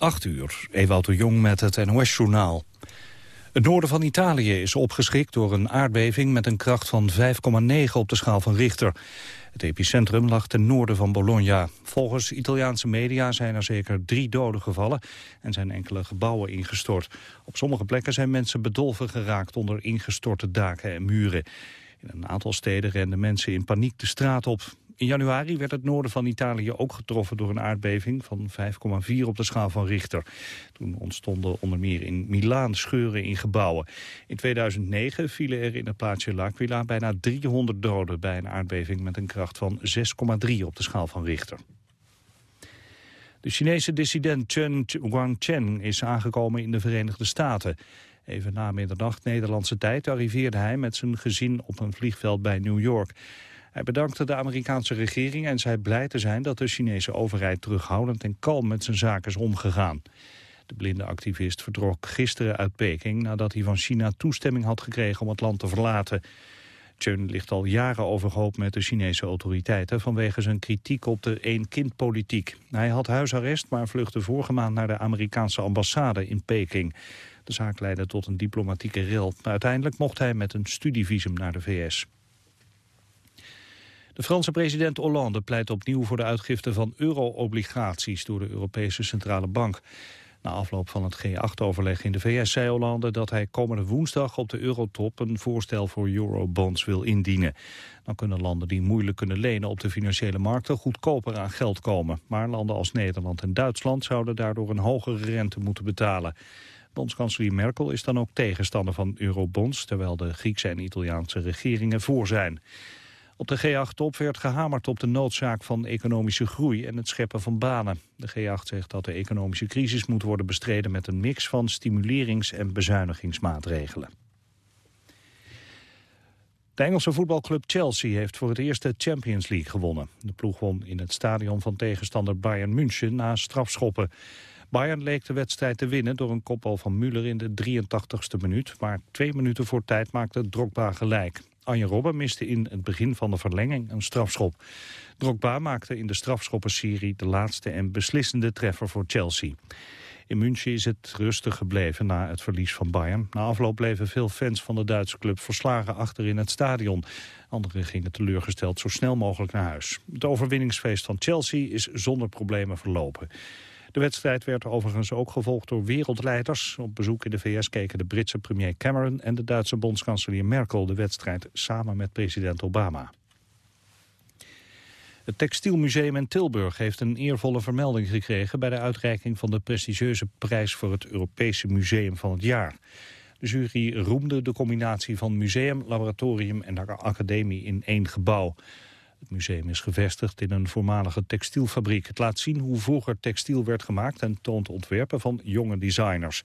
8 uur, Ewout de Jong met het NOS-journaal. Het noorden van Italië is opgeschrikt door een aardbeving met een kracht van 5,9 op de schaal van Richter. Het epicentrum lag ten noorden van Bologna. Volgens Italiaanse media zijn er zeker drie doden gevallen en zijn enkele gebouwen ingestort. Op sommige plekken zijn mensen bedolven geraakt onder ingestorte daken en muren. In een aantal steden renden mensen in paniek de straat op. In januari werd het noorden van Italië ook getroffen door een aardbeving van 5,4 op de schaal van Richter. Toen ontstonden onder meer in Milaan scheuren in gebouwen. In 2009 vielen er in het plaatsje L'Aquila bijna 300 doden bij een aardbeving met een kracht van 6,3 op de schaal van Richter. De Chinese dissident Chen Guangcheng is aangekomen in de Verenigde Staten. Even na middernacht Nederlandse tijd arriveerde hij met zijn gezin op een vliegveld bij New York. Hij bedankte de Amerikaanse regering en zei blij te zijn dat de Chinese overheid terughoudend en kalm met zijn zaken is omgegaan. De blinde activist vertrok gisteren uit Peking nadat hij van China toestemming had gekregen om het land te verlaten. Chen ligt al jaren overhoop met de Chinese autoriteiten vanwege zijn kritiek op de één-kind-politiek. Hij had huisarrest, maar vluchtte vorige maand naar de Amerikaanse ambassade in Peking. De zaak leidde tot een diplomatieke ril. Uiteindelijk mocht hij met een studievisum naar de VS. De Franse president Hollande pleit opnieuw voor de uitgifte van euro-obligaties door de Europese Centrale Bank. Na afloop van het G8-overleg in de VS zei Hollande dat hij komende woensdag op de eurotop een voorstel voor eurobonds wil indienen. Dan kunnen landen die moeilijk kunnen lenen op de financiële markten goedkoper aan geld komen. Maar landen als Nederland en Duitsland zouden daardoor een hogere rente moeten betalen. Bondskanselier Merkel is dan ook tegenstander van eurobonds, terwijl de Griekse en Italiaanse regeringen voor zijn. Op de G8-top werd gehamerd op de noodzaak van economische groei en het scheppen van banen. De G8 zegt dat de economische crisis moet worden bestreden met een mix van stimulerings- en bezuinigingsmaatregelen. De Engelse voetbalclub Chelsea heeft voor het eerst de Champions League gewonnen. De ploeg won in het stadion van tegenstander Bayern München na strafschoppen. Bayern leek de wedstrijd te winnen door een kopbal van Müller in de 83ste minuut. Maar twee minuten voor tijd maakte Drogba gelijk. Anje Robben miste in het begin van de verlenging een strafschop. Drogba maakte in de strafschoppenserie de laatste en beslissende treffer voor Chelsea. In München is het rustig gebleven na het verlies van Bayern. Na afloop bleven veel fans van de Duitse club verslagen achter in het stadion. Anderen gingen teleurgesteld zo snel mogelijk naar huis. Het overwinningsfeest van Chelsea is zonder problemen verlopen. De wedstrijd werd overigens ook gevolgd door wereldleiders. Op bezoek in de VS keken de Britse premier Cameron en de Duitse bondskanselier Merkel de wedstrijd samen met president Obama. Het Textielmuseum in Tilburg heeft een eervolle vermelding gekregen... bij de uitreiking van de prestigieuze prijs voor het Europese Museum van het Jaar. De jury roemde de combinatie van museum, laboratorium en academie in één gebouw. Het museum is gevestigd in een voormalige textielfabriek. Het laat zien hoe vroeger textiel werd gemaakt en toont ontwerpen van jonge designers.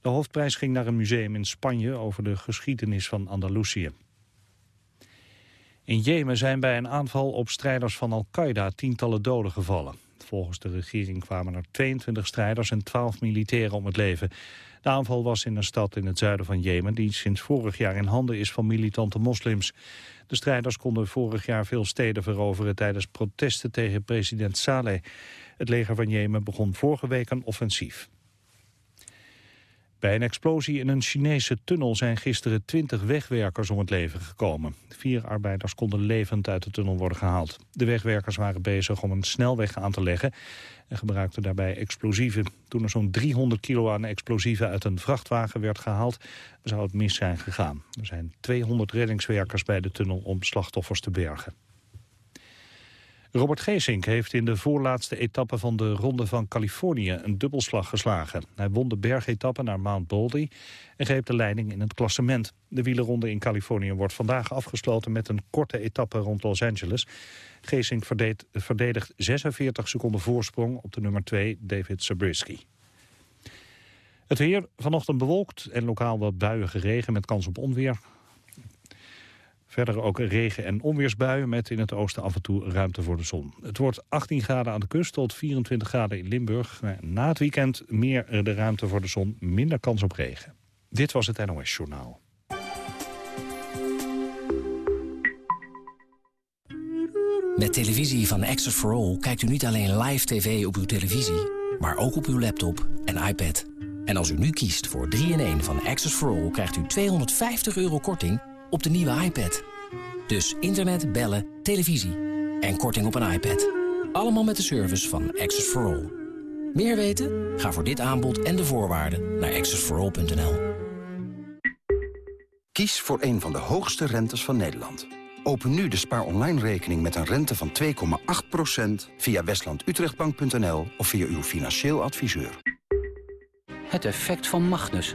De hoofdprijs ging naar een museum in Spanje over de geschiedenis van Andalusië. In Jemen zijn bij een aanval op strijders van Al-Qaeda tientallen doden gevallen. Volgens de regering kwamen er 22 strijders en 12 militairen om het leven. De aanval was in een stad in het zuiden van Jemen... die sinds vorig jaar in handen is van militante moslims. De strijders konden vorig jaar veel steden veroveren... tijdens protesten tegen president Saleh. Het leger van Jemen begon vorige week een offensief. Bij een explosie in een Chinese tunnel zijn gisteren twintig wegwerkers om het leven gekomen. Vier arbeiders konden levend uit de tunnel worden gehaald. De wegwerkers waren bezig om een snelweg aan te leggen en gebruikten daarbij explosieven. Toen er zo'n 300 kilo aan explosieven uit een vrachtwagen werd gehaald, zou het mis zijn gegaan. Er zijn 200 reddingswerkers bij de tunnel om slachtoffers te bergen. Robert Geesink heeft in de voorlaatste etappe van de Ronde van Californië een dubbelslag geslagen. Hij won de bergetappe naar Mount Baldy en greep de leiding in het klassement. De wielerronde in Californië wordt vandaag afgesloten met een korte etappe rond Los Angeles. Geesink verdedigt 46 seconden voorsprong op de nummer 2 David Zabriskie. Het weer vanochtend bewolkt en lokaal wat buiige regen met kans op onweer. Verder ook regen- en onweersbuien met in het oosten af en toe ruimte voor de zon. Het wordt 18 graden aan de kust tot 24 graden in Limburg. Na het weekend meer de ruimte voor de zon, minder kans op regen. Dit was het NOS Journaal. Met televisie van Access for All kijkt u niet alleen live tv op uw televisie... maar ook op uw laptop en iPad. En als u nu kiest voor 3-in-1 van Access for All... krijgt u 250 euro korting op de nieuwe iPad. Dus internet, bellen, televisie en korting op een iPad. Allemaal met de service van Access for All. Meer weten? Ga voor dit aanbod en de voorwaarden naar accessforall.nl. Kies voor een van de hoogste rentes van Nederland. Open nu de spaar online rekening met een rente van 2,8% via westlandutrechtbank.nl of via uw financieel adviseur. Het effect van Magnus.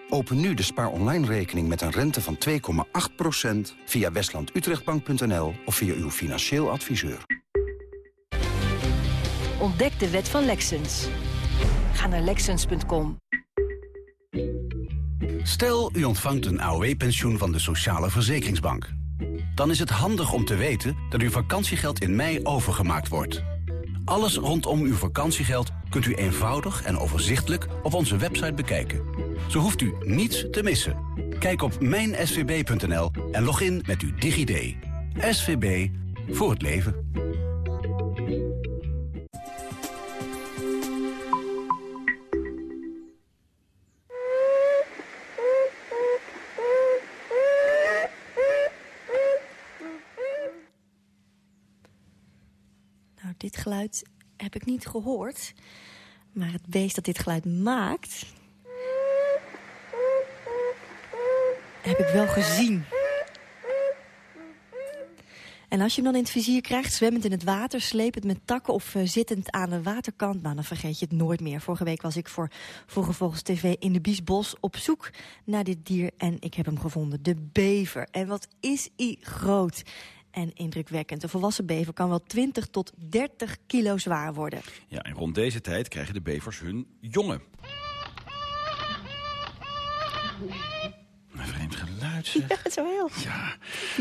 Open nu de spaar online rekening met een rente van 2,8% via westlandutrechtbank.nl of via uw financieel adviseur. Ontdek de wet van Lexens. Ga naar Lexens.com. Stel, u ontvangt een AOW-pensioen van de Sociale Verzekeringsbank. Dan is het handig om te weten dat uw vakantiegeld in mei overgemaakt wordt. Alles rondom uw vakantiegeld kunt u eenvoudig en overzichtelijk op onze website bekijken. Zo hoeft u niets te missen. Kijk op mijnsvb.nl en log in met uw DigiD. SVB voor het leven. Dit geluid heb ik niet gehoord. Maar het beest dat dit geluid maakt... heb ik wel gezien. En als je hem dan in het vizier krijgt, zwemmend in het water... slepend met takken of uh, zittend aan de waterkant... Nou, dan vergeet je het nooit meer. Vorige week was ik voor Vogels TV in de Biesbos op zoek naar dit dier. En ik heb hem gevonden, de bever. En wat is hij groot en indrukwekkend. Een volwassen bever kan wel 20 tot 30 kilo zwaar worden. Ja, en rond deze tijd krijgen de bevers hun jongen. Een zeg. Ja, zo heel. Ja,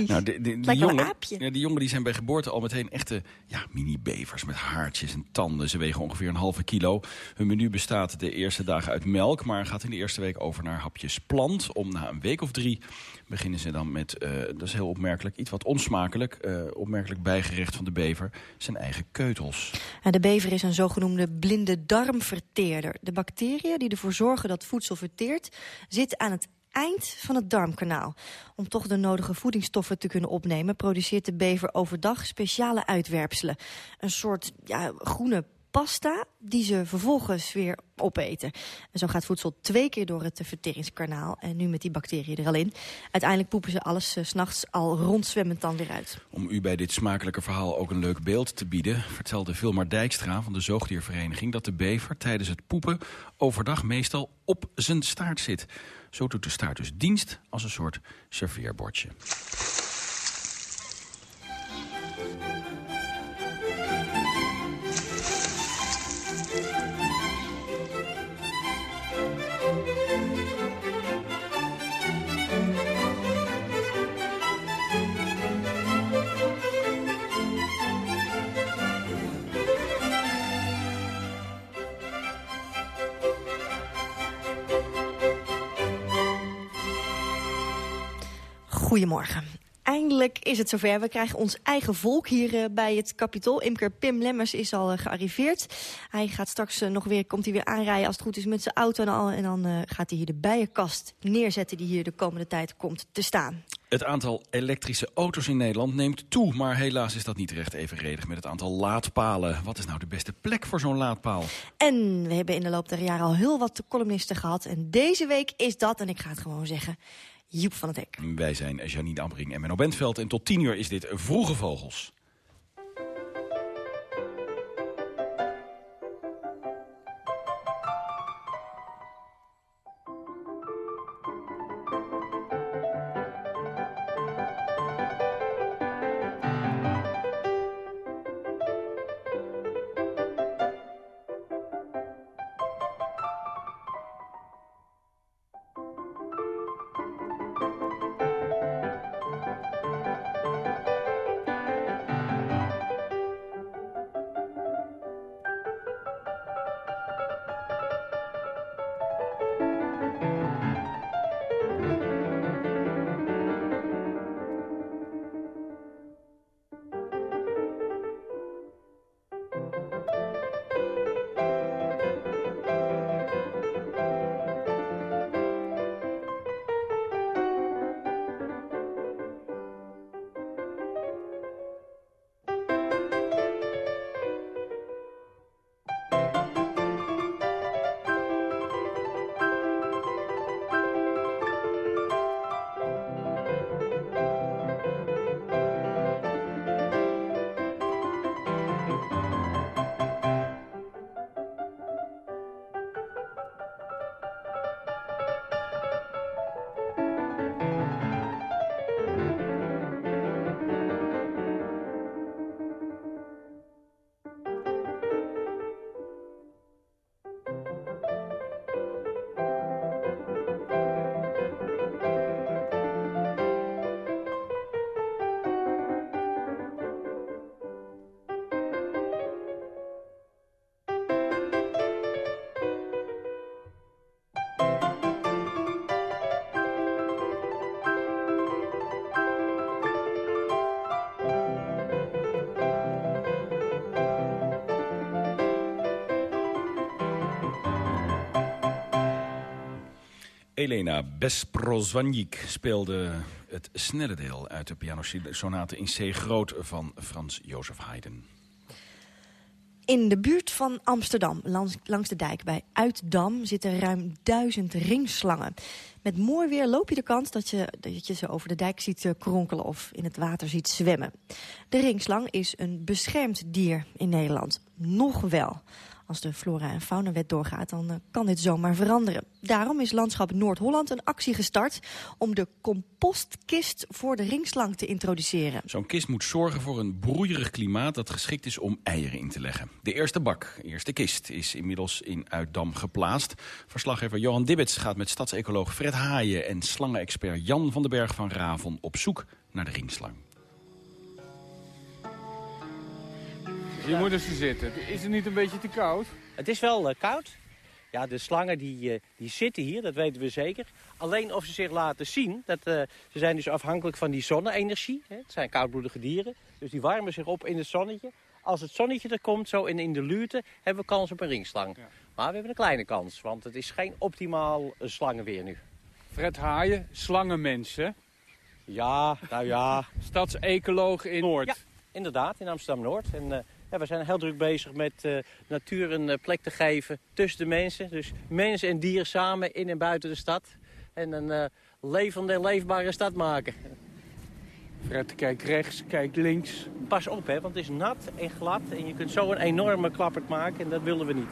nou, de, de, die, Lijkt wel een jongen, aapje. ja, die jongen die zijn bij geboorte al meteen echte ja, mini-bevers met haartjes en tanden. Ze wegen ongeveer een halve kilo. Hun menu bestaat de eerste dagen uit melk, maar gaat in de eerste week over naar hapjes plant. Om na een week of drie beginnen ze dan met, eh, dat is heel opmerkelijk, iets wat onsmakelijk, eh, opmerkelijk bijgerecht van de bever, zijn eigen keutels. En de bever is een zogenoemde blinde darmverteerder. De bacteriën die ervoor zorgen dat voedsel verteert... zitten aan het eind van het darmkanaal. Om toch de nodige voedingsstoffen te kunnen opnemen... produceert de bever overdag speciale uitwerpselen. Een soort ja, groene pasta die ze vervolgens weer opeten. En zo gaat voedsel twee keer door het verteringskanaal. En nu met die bacteriën er al in. Uiteindelijk poepen ze alles s s'nachts al rondzwemmend dan weer uit. Om u bij dit smakelijke verhaal ook een leuk beeld te bieden... vertelde Vilmar Dijkstra van de Zoogdiervereniging... dat de bever tijdens het poepen overdag meestal op zijn staart zit. Zo doet de staart dus dienst als een soort serveerbordje. Goedemorgen. Eindelijk is het zover. We krijgen ons eigen volk hier eh, bij het Capitool. Imker Pim Lemmers is al eh, gearriveerd. Hij gaat straks eh, nog weer, komt hij weer aanrijden als het goed is met zijn auto. En, al, en dan eh, gaat hij hier de bijenkast neerzetten die hier de komende tijd komt te staan. Het aantal elektrische auto's in Nederland neemt toe... maar helaas is dat niet recht evenredig met het aantal laadpalen. Wat is nou de beste plek voor zo'n laadpaal? En we hebben in de loop der jaren al heel wat columnisten gehad. En deze week is dat, en ik ga het gewoon zeggen, Joep van het Hek. Wij zijn Janine Ambring en Menno Bentveld... en tot tien uur is dit Vroege Vogels. Elena Besprozwanjik speelde het snelle deel uit de pianosonate in C groot van Frans Jozef Haydn. In de buurt van Amsterdam, langs, langs de dijk bij Uitdam, zitten ruim duizend ringslangen. Met mooi weer loop je de kans dat je, dat je ze over de dijk ziet eh, kronkelen of in het water ziet zwemmen. De ringslang is een beschermd dier in Nederland. Nog wel. Als de flora- en faunawet doorgaat, dan eh, kan dit zomaar veranderen. Daarom is Landschap Noord-Holland een actie gestart... om de compostkist voor de ringslang te introduceren. Zo'n kist moet zorgen voor een broeierig klimaat... dat geschikt is om eieren in te leggen. De eerste bak, eerste kist, is inmiddels in Uitdam geplaatst. Verslaggever Johan Dibbets gaat met stadsecoloog Fred Haaien... en slangenexpert Jan van den Berg van Ravon op zoek naar de ringslang. Hier moeten ze zitten. Is het niet een beetje te koud? Het is wel uh, koud. Ja, de slangen die, uh, die zitten hier, dat weten we zeker. Alleen of ze zich laten zien, dat, uh, ze zijn dus afhankelijk van die zonne-energie. Het zijn koudbloedige dieren, dus die warmen zich op in het zonnetje. Als het zonnetje er komt, zo in, in de luurte, hebben we kans op een ringslang. Ja. Maar we hebben een kleine kans, want het is geen optimaal slangenweer nu. Fred Haaien, slangenmens, hè? Ja, nou ja. Stadsecoloog in Noord. Ja, inderdaad, in Amsterdam-Noord. En ja, we zijn heel druk bezig met uh, natuur een uh, plek te geven tussen de mensen. Dus mensen en dieren samen in en buiten de stad. En een levende en leefbare stad maken. Fred, kijk rechts, kijk links. Pas op, hè, want het is nat en glad. En je kunt zo een enorme klappert maken en dat willen we niet.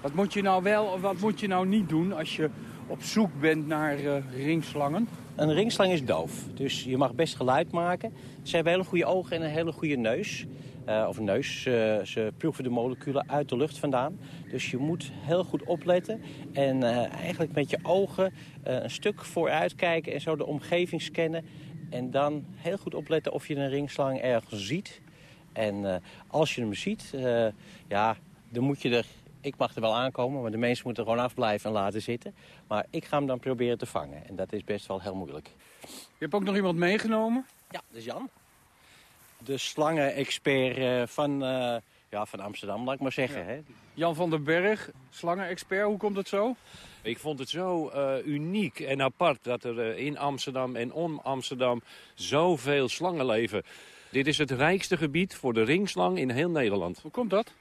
Wat moet je nou wel of wat moet je nou niet doen als je op zoek bent naar ringslangen? Een ringslang is doof, dus je mag best geluid maken. Ze hebben hele goede ogen en een hele goede neus. Uh, of neus. Ze proeven de moleculen uit de lucht vandaan. Dus je moet heel goed opletten. En uh, eigenlijk met je ogen een stuk vooruit kijken en zo de omgeving scannen. En dan heel goed opletten of je een ringslang ergens ziet. En als je hem ziet, ja, dan moet je er... Ik mag er wel aankomen, maar de mensen moeten er gewoon afblijven en laten zitten. Maar ik ga hem dan proberen te vangen. En dat is best wel heel moeilijk. Je hebt ook nog iemand meegenomen? Ja, dat is Jan de slangenexpert uh, van, uh, ja, van Amsterdam, laat ik maar zeggen. Ja. Hè. Jan van den Berg, slangenexpert, hoe komt het zo? Ik vond het zo uh, uniek en apart dat er in Amsterdam en om Amsterdam zoveel slangen leven. Dit is het rijkste gebied voor de ringslang in heel Nederland. Hoe komt dat?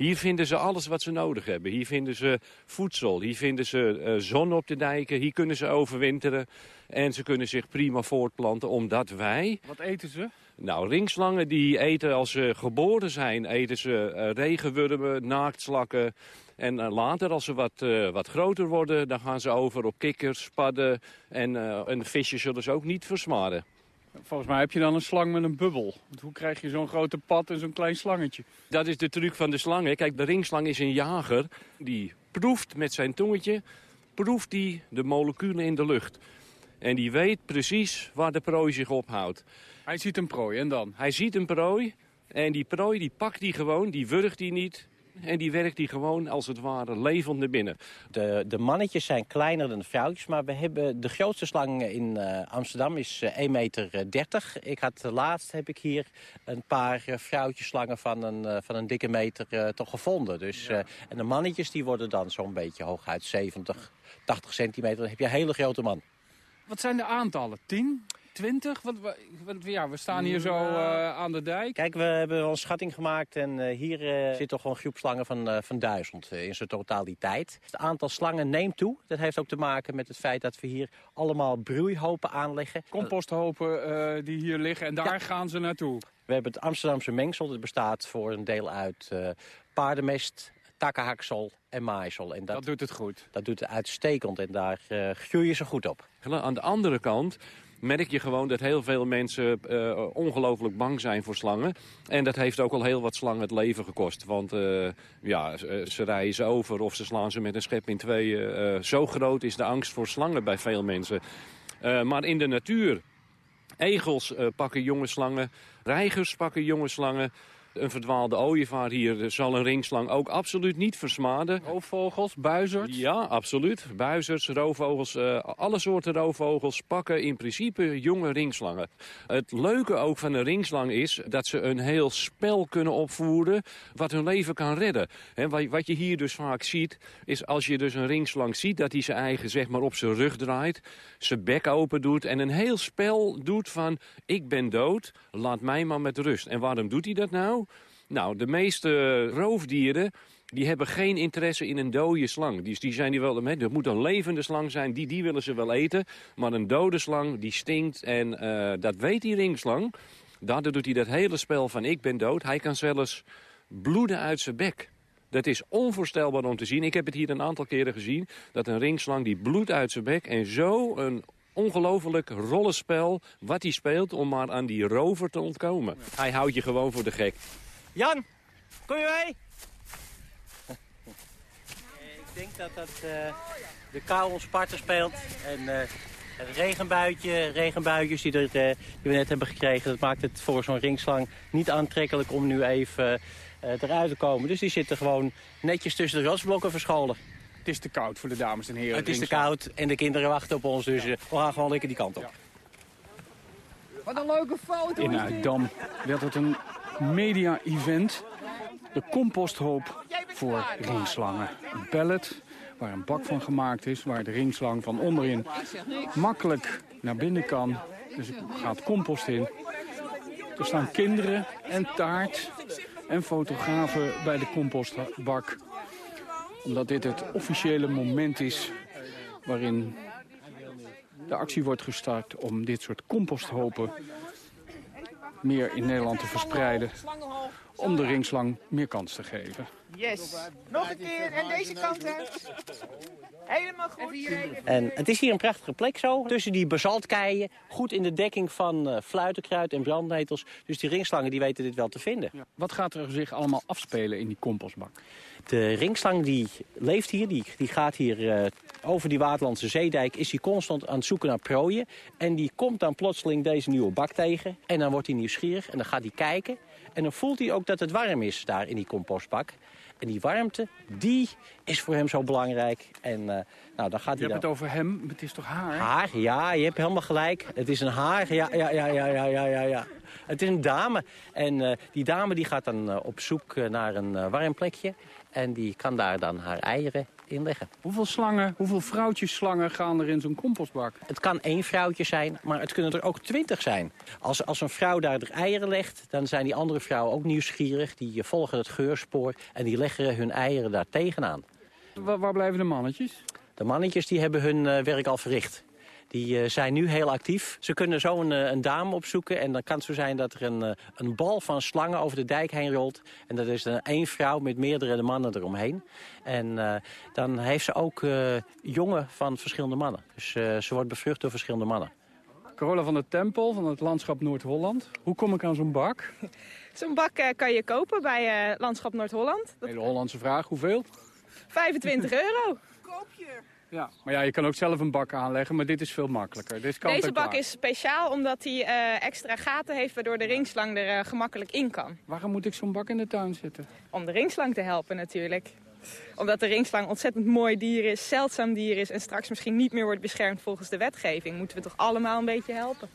Hier vinden ze alles wat ze nodig hebben. Hier vinden ze voedsel, hier vinden ze uh, zon op de dijken, hier kunnen ze overwinteren. En ze kunnen zich prima voortplanten omdat wij... Wat eten ze? Nou, ringslangen die eten als ze geboren zijn, eten ze uh, regenwurmen, naaktslakken. En uh, later, als ze wat, uh, wat groter worden, dan gaan ze over op kikkers, padden. En, en visjes zullen ze ook niet versmaren. Volgens mij heb je dan een slang met een bubbel. Want hoe krijg je zo'n grote pad en zo'n klein slangetje? Dat is de truc van de slangen. Kijk, de ringslang is een jager. Die proeft met zijn tongetje, proeft die de moleculen in de lucht. En die weet precies waar de prooi zich ophoudt. Hij ziet een prooi en dan? Hij ziet een prooi en die prooi die pakt hij gewoon, die wurgt hij niet. En die werkt hij gewoon als het ware levend naar binnen. De, de mannetjes zijn kleiner dan de vrouwtjes. Maar we hebben de grootste slang in uh, Amsterdam is uh, 1,30 meter. Ik had laatst heb ik hier een paar uh, vrouwtjesslangen van een, van een dikke meter toch gevonden. Dus, ja. en de mannetjes die worden dan zo'n beetje hooguit 70, 80 centimeter. Dan heb je een hele grote man. Wat zijn de aantallen? 10? 20? Want, want ja, we staan hier zo uh, aan de dijk. Kijk, we hebben wel een schatting gemaakt en uh, hier uh, zit toch gewoon een groep slangen van, van duizend in zijn totaliteit. Het aantal slangen neemt toe. Dat heeft ook te maken met het feit dat we hier allemaal broeihopen aanleggen. Composthopen die hier liggen en daar ja. gaan ze naartoe. We hebben het Amsterdamse mengsel. Dat bestaat voor een deel uit paardenmest, takkenhaksel en maaisel. En dat, dat, doet het goed. Dat doet het uitstekend en daar groeien ze goed op. Aan de andere kant merk je gewoon dat heel veel mensen uh, ongelooflijk bang zijn voor slangen. En dat heeft ook al heel wat slangen het leven gekost. Want uh, ja, ze rijden ze over of ze slaan ze met een schep in tweeën. Zo groot is de angst voor slangen bij veel mensen. maar in de natuur, egels pakken jonge slangen, reigers pakken jonge slangen. Een verdwaalde ooievaar hier zal een ringslang ook absoluut niet versmaden. Roofvogels, buizerds? Ja, absoluut. Buizerds, roofvogels, uh, alle soorten roofvogels pakken in principe jonge ringslangen. Het leuke ook van een ringslang is dat ze een heel spel kunnen opvoeren wat hun leven kan redden. He, wat je hier dus vaak ziet, is als je dus een ringslang ziet dat hij zijn eigen zeg maar op zijn rug draait, zijn bek open doet en een heel spel doet van ik ben dood, laat mij maar met rust. En waarom doet hij dat nou? Nou, de meeste roofdieren die hebben geen interesse in een dode slang. Die, die zijn die wel, er moet een levende slang zijn, die, die willen ze wel eten. Maar een dode slang, die stinkt en uh, dat weet die ringslang. Daardoor doet hij dat hele spel van ik ben dood. Hij kan zelfs bloeden uit zijn bek. Dat is onvoorstelbaar om te zien. Ik heb het hier een aantal keren gezien. Dat een ringslang die bloedt uit zijn bek en zo een ongelooflijk rollenspel wat hij speelt om maar aan die rover te ontkomen. Hij houdt je gewoon voor de gek. Jan, kom je mee? Ik denk dat dat uh, de kou ons parten speelt. En uh, het regenbuitje, regenbuitjes die, er, uh, die we net hebben gekregen... dat maakt het voor zo'n ringslang niet aantrekkelijk om nu even eruit te komen. Dus die zitten gewoon netjes tussen de rotsblokken verscholen. Het is te koud voor de dames en heren. Het is te koud en de kinderen wachten op ons, dus we gaan gewoon lekker die kant op. Wat een leuke foto. In Uitdam werd het een media-event. De composthoop voor ringslangen. Een pallet waar een bak van gemaakt is, waar de ringslang van onderin makkelijk naar binnen kan. Dus er gaat compost in. Er staan kinderen en taart en fotografen bij de compostbak. Omdat dit het officiële moment is waarin de actie wordt gestart om dit soort composthopen meer in Nederland te verspreiden. Om de ringslang meer kans te geven. Yes. Nog een keer en deze kant uit. Helemaal goed. En het is hier een prachtige plek zo. Tussen die basaltkeien. Goed in de dekking van uh, fluitenkruid en brandnetels. Dus die ringslangen die weten dit wel te vinden. Ja. Wat gaat er zich allemaal afspelen in die compostbak? De ringslang die leeft hier. Die, die gaat hier uh, over die Waterlandse zeedijk. Is hij constant aan het zoeken naar prooien. En die komt dan plotseling deze nieuwe bak tegen. En dan wordt hij nieuwsgierig en dan gaat hij kijken. En dan voelt hij ook dat het warm is daar in die compostbak. En die warmte, die is voor hem zo belangrijk. En uh, nou, dan gaat je hij hebt het over hem, het is toch haar? Haar, ja, je hebt helemaal gelijk. Het is een haar, ja, ja, ja, ja, ja, ja, ja. Het is een dame. En uh, die dame die gaat dan op zoek naar een warm plekje. En die kan daar dan haar eieren in leggen. Hoeveel slangen, hoeveel vrouwtjes slangen gaan er in zo'n compostbak? Het kan één vrouwtje zijn, maar het kunnen er ook twintig zijn. Als, als een vrouw daar de eieren legt, dan zijn die andere vrouwen ook nieuwsgierig. Die volgen het geurspoor en die leggen hun eieren daar tegenaan. Waar, waar blijven de mannetjes? De mannetjes die hebben hun uh, werk al verricht. Die uh, zijn nu heel actief. Ze kunnen zo een, een, dame opzoeken en dan kan het zo zijn dat er een, uh, een bal van slangen over de dijk heen rolt. En dat is dan één vrouw met meerdere mannen eromheen. En uh, dan heeft ze ook jongen van verschillende mannen. Dus ze wordt bevrucht door verschillende mannen. Carola van der Tempel van het Landschap Noord-Holland. Hoe kom ik aan zo'n bak? Zo'n bak kan je kopen bij Landschap Noord-Holland. Dat... Hele Hollandse vraag, hoeveel? 25 euro. Koop je? Ja, maar ja, je kan ook zelf een bak aanleggen, maar dit is veel makkelijker. Dit kan Deze bak is speciaal omdat hij uh, extra gaten heeft waardoor de ringslang er uh, gemakkelijk in kan. Waarom moet ik zo'n bak in de tuin zetten? Om de ringslang te helpen natuurlijk. Omdat de ringslang ontzettend mooi dier is, zeldzaam dier is en straks misschien niet meer wordt beschermd volgens de wetgeving. Moeten we toch allemaal een beetje helpen.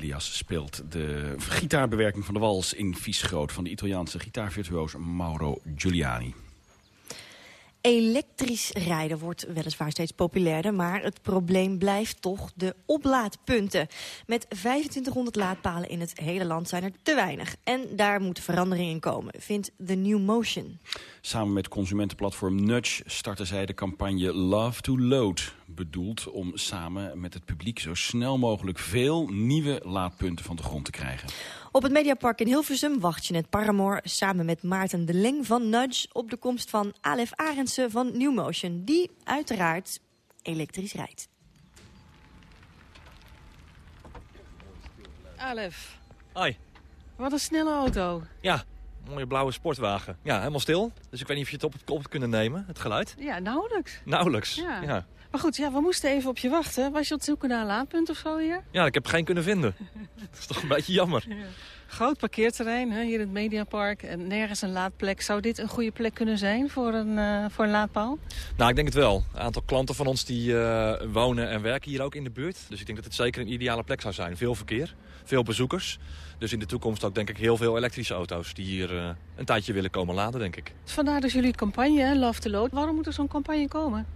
Elias speelt de gitaarbewerking van de wals in Viesgroot... van de Italiaanse gitaarvirtuoos Mauro Giuliani. Rijden wordt weliswaar steeds populairder... maar het probleem blijft toch de oplaadpunten. Met 2500 laadpalen in het hele land zijn er te weinig. En daar moet verandering in komen, vindt The New Motion. Samen met consumentenplatform Nudge starten zij de campagne Love to Load. Bedoeld om samen met het publiek zo snel mogelijk veel nieuwe laadpunten van de grond te krijgen. Op het Mediapark in Hilversum wacht je net Paramore samen met Maarten de Leng van Nudge op de komst van Alef Arendsen van New Motion, die uiteraard elektrisch rijdt. Alef, Hoi. wat een snelle auto. Ja, mooie blauwe sportwagen. Ja, helemaal stil. Dus ik weet niet of je het op het op kunnen nemen, het geluid. Ja, nauwelijks. Nauwelijks. Ja. Ja. Maar goed, ja, we moesten even op je wachten. Was je op het zoeken naar een laadpunt of zo hier? Ja, ik heb geen kunnen vinden. Dat is toch een beetje jammer. Groot parkeerterrein hè, hier in het Mediapark en nergens een laadplek. Zou dit een goede plek kunnen zijn voor een, eh, voor een laadpaal? Nou, ik denk het wel. Een aantal klanten van ons die eh, wonen en werken hier ook in de buurt. Dus ik denk dat het zeker een ideale plek zou zijn. Veel verkeer, veel bezoekers. Dus in de toekomst ook denk ik heel veel elektrische auto's... die hier eh, een tijdje willen komen laden, denk ik. Vandaar dus jullie campagne, Love to Load. Waarom moet er zo'n campagne komen?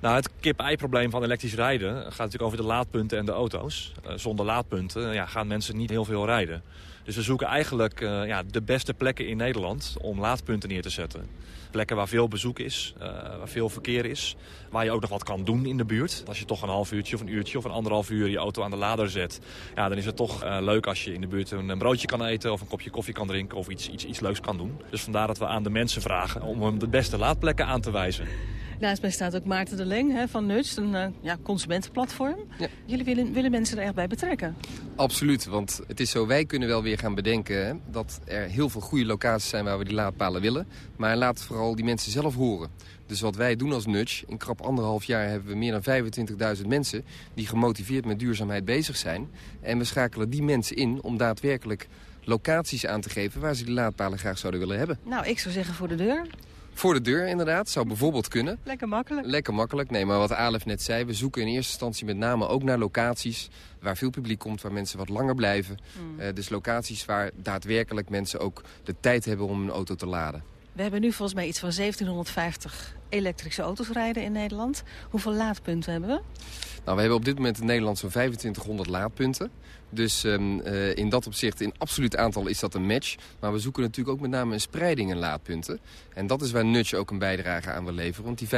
Nou, het kip-ei-probleem van elektrisch rijden gaat natuurlijk over de laadpunten en de auto's. Eh, zonder laadpunten ja, gaan mensen niet heel veel rijden. Dus we zoeken eigenlijk eh, ja, de beste plekken in Nederland om laadpunten neer te zetten. Plekken waar veel bezoek is, eh, waar veel verkeer is. Waar je ook nog wat kan doen in de buurt. Als je toch een half uurtje of een uurtje of een anderhalf uur je auto aan de lader zet. Ja, dan is het toch leuk als je in de buurt een, een broodje kan eten of een kopje koffie kan drinken of iets, iets, iets leuks kan doen. Dus vandaar dat we aan de mensen vragen om hem de beste laadplekken aan te wijzen. Naast mij staat ook Maarten de Leng hè, van Nudge, een eh, ja, consumentenplatform. Jullie willen, willen mensen er echt bij betrekken? Absoluut, want het is zo, wij kunnen wel weer gaan bedenken hè, dat er heel veel goede locaties zijn waar we die laadpalen willen. Maar laat vooral die mensen zelf horen. Dus wat wij doen als Nudge, in krap anderhalf jaar hebben we meer dan 25.000 mensen die gemotiveerd met duurzaamheid bezig zijn. En we schakelen die mensen in om daadwerkelijk locaties aan te geven waar ze die laadpalen graag zouden willen hebben. Nou, ik zou zeggen voor de deur. Voor de deur inderdaad, zou bijvoorbeeld kunnen. Lekker makkelijk. Lekker makkelijk. Nee, maar wat Alef net zei, we zoeken in eerste instantie met name ook naar locaties waar veel publiek komt, waar mensen wat langer blijven. Mm. Eh, dus locaties waar daadwerkelijk mensen ook de tijd hebben om hun auto te laden. We hebben nu volgens mij iets van 1750 elektrische auto's rijden in Nederland. Hoeveel laadpunten hebben we? Nou, we hebben op dit moment in Nederland zo'n 2500 laadpunten. Dus um, uh, in dat opzicht, in absoluut aantal is dat een match. Maar we zoeken natuurlijk ook met name een spreiding in laadpunten. En dat is waar Nudge ook een bijdrage aan wil leveren. Want die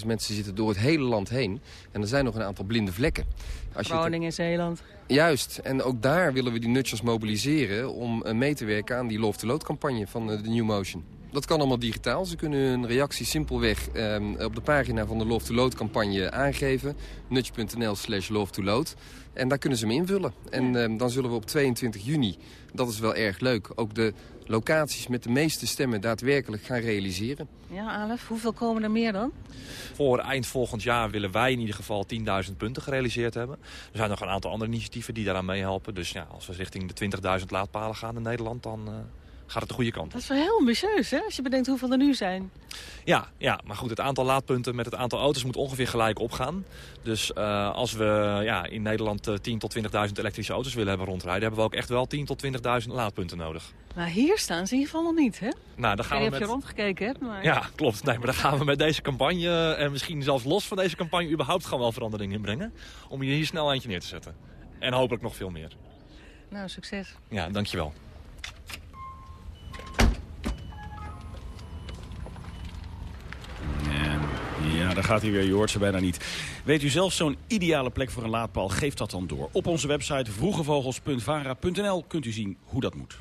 25.000 mensen zitten door het hele land heen. En er zijn nog een aantal blinde vlekken. Als Groningen en Zeeland. Juist. En ook daar willen we die Nudgers mobiliseren... om uh, mee te werken aan die Love to Load campagne van uh, de New Motion. Dat kan allemaal digitaal. Ze kunnen hun reactie simpelweg um, op de pagina van de Love to Load campagne aangeven. nudge.nl slash love to load. En daar kunnen ze hem invullen. En um, dan zullen we op 22 juni, dat is wel erg leuk, ook de locaties met de meeste stemmen daadwerkelijk gaan realiseren. Ja, Alef, hoeveel komen er meer dan? Voor eind volgend jaar willen wij in ieder geval 10.000 punten gerealiseerd hebben. Er zijn nog een aantal andere initiatieven die daaraan meehelpen. Dus ja, als we richting de 20.000 laadpalen gaan in Nederland, dan... Uh gaat het de goede kant. Dat is wel heel ambitieus, hè? Als je bedenkt hoeveel er nu zijn. Ja, ja, maar goed, het aantal laadpunten met het aantal auto's moet ongeveer gelijk opgaan. Dus uh, als we ja, in Nederland uh, 10.000 tot 20.000 elektrische auto's willen hebben rondrijden... hebben we ook echt wel 10.000 tot 20.000 laadpunten nodig. Maar hier staan ze in ieder geval nog niet, hè? Nou, dan gaan je we met... je rondgekeken maar... Ja, klopt. Nee, maar dan gaan we met deze campagne... en misschien zelfs los van deze campagne... überhaupt gewoon wel verandering inbrengen. Om je hier snel eentje neer te zetten. En hopelijk nog veel meer. Nou, succes. Ja, dankjewel. Ja, daar gaat hij weer. Je hoort ze bijna niet. Weet u zelf zo'n ideale plek voor een laadpaal? Geef dat dan door. Op onze website vroegevogels.vara.nl kunt u zien hoe dat moet.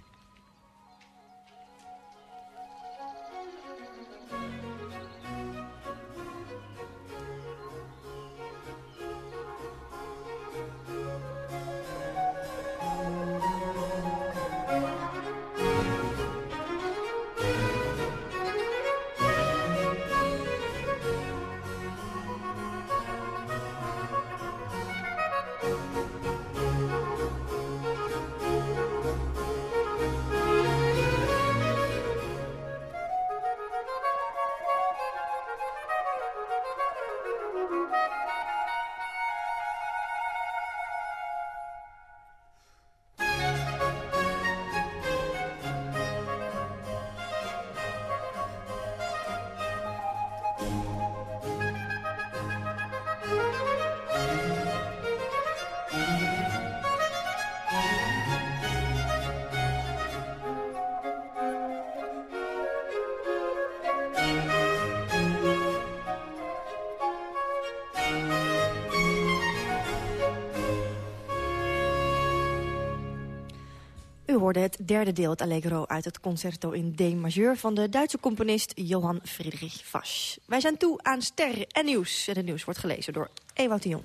Het derde deel, het Allegro... uit het concerto in D majeur van de Duitse componist Johann Friedrich Fasch. Wij zijn toe aan sterren en nieuws. En het nieuws wordt gelezen door Ewout de Jong.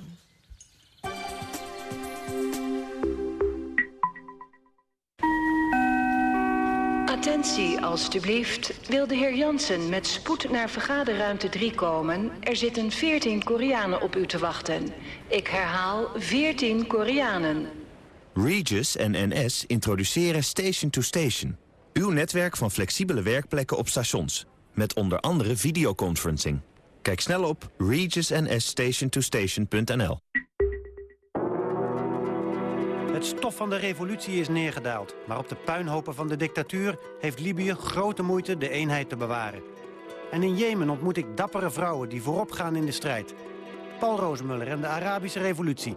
Attentie, alstublieft. Wil de heer Jansen met spoed naar vergaderruimte 3 komen? Er zitten 14 Koreanen op u te wachten. Ik herhaal 14 Koreanen. Regis en NS introduceren Station to Station. Uw netwerk van flexibele werkplekken op stations. Met onder andere videoconferencing. Kijk snel op regisnsstationtostation.nl Het stof van de revolutie is neergedaald. Maar op de puinhopen van de dictatuur heeft Libië grote moeite de eenheid te bewaren. En in Jemen ontmoet ik dappere vrouwen die voorop gaan in de strijd. Paul Rozemuller en de Arabische revolutie.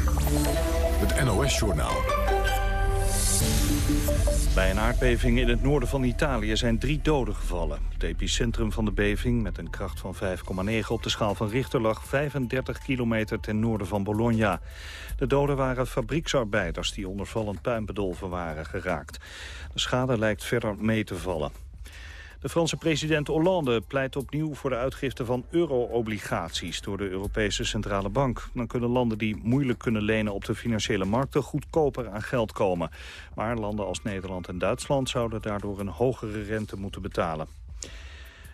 het NOS-journaal. Bij een aardbeving in het noorden van Italië zijn drie doden gevallen. Het epicentrum van de beving, met een kracht van 5,9 op de schaal van Richter... lag 35 kilometer ten noorden van Bologna. De doden waren fabrieksarbeiders die onder vallend puin waren geraakt. De schade lijkt verder mee te vallen. De Franse president Hollande pleit opnieuw voor de uitgifte van euro-obligaties door de Europese Centrale Bank. Dan kunnen landen die moeilijk kunnen lenen op de financiële markten goedkoper aan geld komen. Maar landen als Nederland en Duitsland zouden daardoor een hogere rente moeten betalen.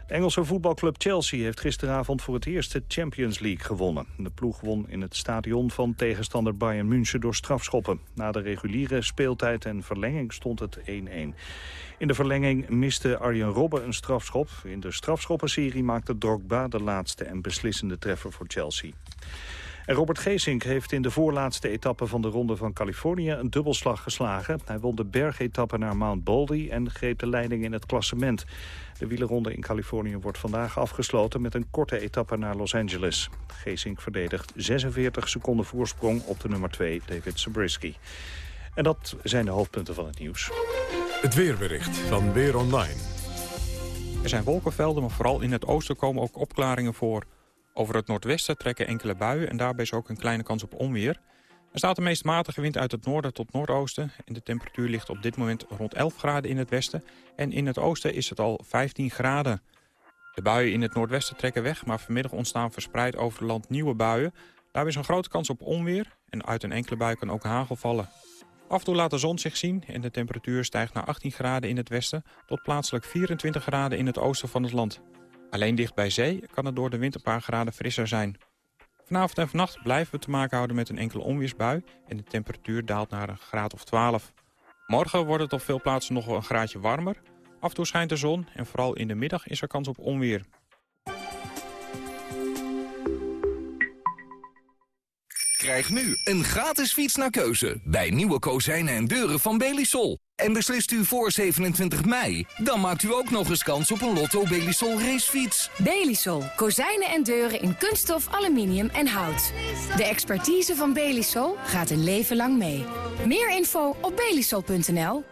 Engelse voetbalclub Chelsea heeft gisteravond voor het eerst de Champions League gewonnen. De ploeg won in het stadion van tegenstander Bayern München door strafschoppen. Na de reguliere speeltijd en verlenging stond het 1-1. In de verlenging miste Arjen Robben een strafschop. In de strafschoppenserie maakte Drogba de laatste en beslissende treffer voor Chelsea. En Robert Geesink heeft in de voorlaatste etappe van de Ronde van Californië een dubbelslag geslagen. Hij won de bergetappe naar Mount Baldy en greep de leiding in het klassement. De wielerronde in Californië wordt vandaag afgesloten met een korte etappe naar Los Angeles. Geesink verdedigt 46 seconden voorsprong op de nummer 2 David Zabriskie. En dat zijn de hoofdpunten van het nieuws. Het weerbericht van Weer Online. Er zijn wolkenvelden, maar vooral in het oosten komen ook opklaringen voor. Over het noordwesten trekken enkele buien en daarbij is ook een kleine kans op onweer. Er staat de meest matige wind uit het noorden tot noordoosten. En de temperatuur ligt op dit moment rond 11 graden in het westen. En in het oosten is het al 15 graden. De buien in het noordwesten trekken weg, maar vanmiddag ontstaan verspreid over het land nieuwe buien. Daarbij is een grote kans op onweer en uit een enkele bui kan ook hagel vallen. Af en toe laat de zon zich zien en de temperatuur stijgt naar 18 graden in het westen... tot plaatselijk 24 graden in het oosten van het land. Alleen dicht bij zee kan het door de wind een paar graden frisser zijn. Vanavond en vannacht blijven we te maken houden met een enkele onweersbui... en de temperatuur daalt naar een graad of 12. Morgen wordt het op veel plaatsen nog een graadje warmer. Af en toe schijnt de zon en vooral in de middag is er kans op onweer. Krijg nu een gratis fiets naar keuze bij nieuwe kozijnen en deuren van Belisol. En beslist u voor 27 mei, dan maakt u ook nog eens kans op een Lotto Belisol racefiets. Belisol. Kozijnen en deuren in kunststof, aluminium en hout. De expertise van Belisol gaat een leven lang mee. Meer info op belisol.nl.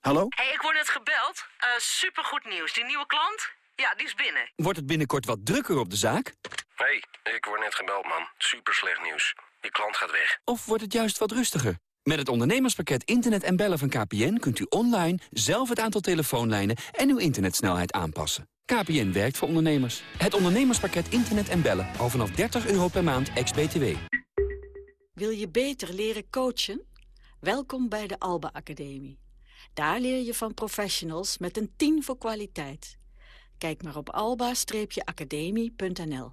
Hallo? hey, ik word net gebeld. Uh, supergoed nieuws. Die nieuwe klant? Ja, die is binnen. Wordt het binnenkort wat drukker op de zaak? hey, ik word net gebeld, man. Super slecht nieuws. Die klant gaat weg. Of wordt het juist wat rustiger? Met het ondernemerspakket Internet en Bellen van KPN... kunt u online zelf het aantal telefoonlijnen en uw internetsnelheid aanpassen. KPN werkt voor ondernemers. Het ondernemerspakket Internet en Bellen. Al vanaf 30 euro per maand, ex-BTW. Wil je beter leren coachen? Welkom bij de Alba Academie. Daar leer je van professionals met een 10 voor kwaliteit. Kijk maar op alba-academie.nl.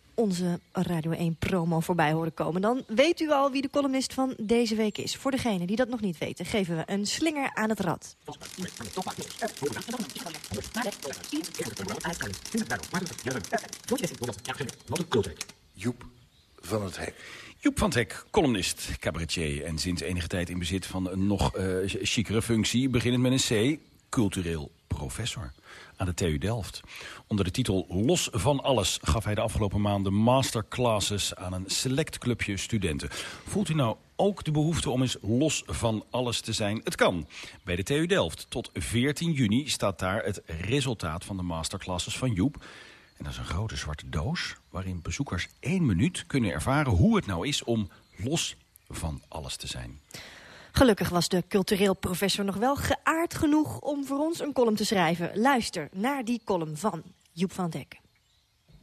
onze Radio 1 promo voorbij horen komen... dan weet u al wie de columnist van deze week is. Voor degenen die dat nog niet weten, geven we een slinger aan het rad. Joep van het Hek. Joep van het Hek, columnist, cabaretier... en sinds enige tijd in bezit van een nog uh, chicere functie... beginnend met een C, cultureel professor aan de TU Delft. Onder de titel Los van Alles gaf hij de afgelopen maanden masterclasses aan een select clubje studenten. Voelt u nou ook de behoefte om eens los van alles te zijn? Het kan. Bij de TU Delft tot 14 juni staat daar het resultaat van de masterclasses van Joep. En dat is een grote zwarte doos waarin bezoekers één minuut kunnen ervaren hoe het nou is om los van alles te zijn. Gelukkig was de cultureel professor nog wel geaard genoeg om voor ons een column te schrijven. Luister naar die column van Joep van Dek.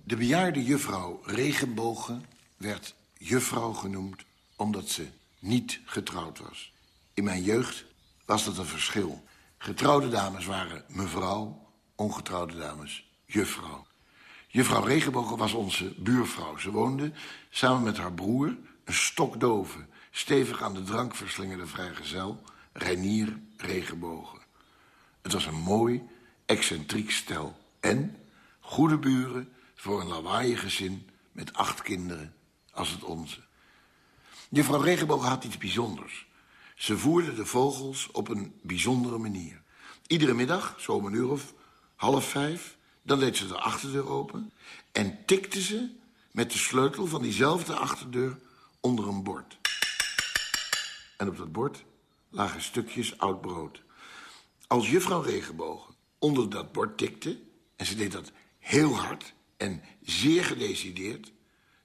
De bejaarde juffrouw Regenbogen werd juffrouw genoemd omdat ze niet getrouwd was. In mijn jeugd was dat een verschil. Getrouwde dames waren mevrouw, ongetrouwde dames juffrouw. Juffrouw Regenbogen was onze buurvrouw. Ze woonde samen met haar broer, een stokdove stevig aan de drank verslingerde vrijgezel, Reinier Regenbogen. Het was een mooi, excentriek stel en goede buren voor een lawaaiig gezin met acht kinderen als het onze. Juffrouw Regenbogen had iets bijzonders. Ze voerde de vogels op een bijzondere manier. Iedere middag, zo om een uur of half vijf, dan deed ze de achterdeur open... en tikte ze met de sleutel van diezelfde achterdeur onder een bord. En op dat bord lagen stukjes oud brood. Als juffrouw Regenbogen onder dat bord tikte... en ze deed dat heel hard en zeer gedecideerd...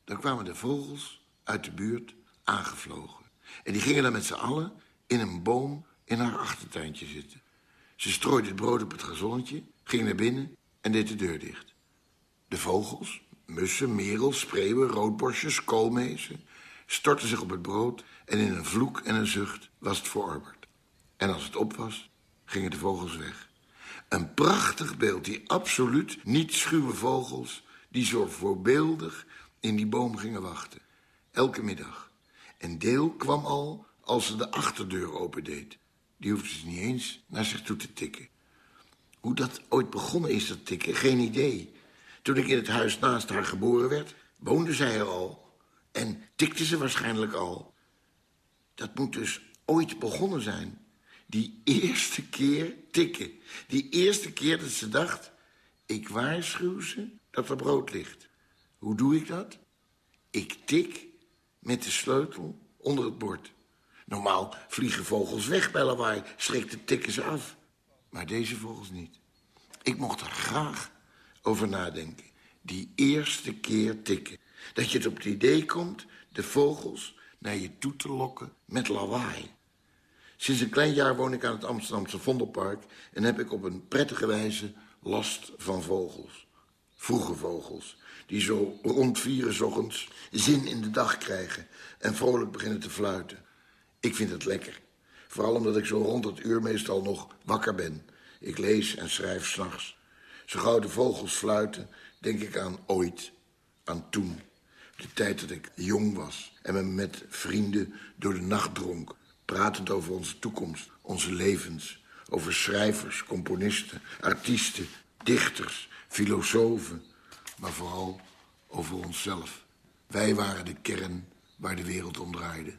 dan kwamen de vogels uit de buurt aangevlogen. En die gingen dan met z'n allen in een boom in haar achtertuintje zitten. Ze strooide het brood op het gazonnetje, ging naar binnen en deed de deur dicht. De vogels, mussen, merels, spreeuwen, roodborstjes, koolmezen stortte zich op het brood en in een vloek en een zucht was het verorberd. En als het op was, gingen de vogels weg. Een prachtig beeld, die absoluut niet schuwe vogels... die zo voorbeeldig in die boom gingen wachten. Elke middag. En Deel kwam al als ze de achterdeur opendeed. Die hoefde ze niet eens naar zich toe te tikken. Hoe dat ooit begonnen is, dat tikken, geen idee. Toen ik in het huis naast haar geboren werd, woonde zij er al... En tikte ze waarschijnlijk al. Dat moet dus ooit begonnen zijn. Die eerste keer tikken. Die eerste keer dat ze dacht... ik waarschuw ze dat er brood ligt. Hoe doe ik dat? Ik tik met de sleutel onder het bord. Normaal vliegen vogels weg bij lawaai, schrikt tikken ze af. Maar deze vogels niet. Ik mocht er graag over nadenken. Die eerste keer tikken. Dat je het op het idee komt de vogels naar je toe te lokken met lawaai. Sinds een klein jaar woon ik aan het Amsterdamse Vondelpark... en heb ik op een prettige wijze last van vogels. Vroege vogels, die zo rond vieren ochtends zin in de dag krijgen... en vrolijk beginnen te fluiten. Ik vind het lekker. Vooral omdat ik zo rond het uur meestal nog wakker ben. Ik lees en schrijf s'nachts. Zo gauw de vogels fluiten, denk ik aan ooit, aan toen... De tijd dat ik jong was en me met vrienden door de nacht dronk. Pratend over onze toekomst, onze levens. Over schrijvers, componisten, artiesten, dichters, filosofen. Maar vooral over onszelf. Wij waren de kern waar de wereld om draaide.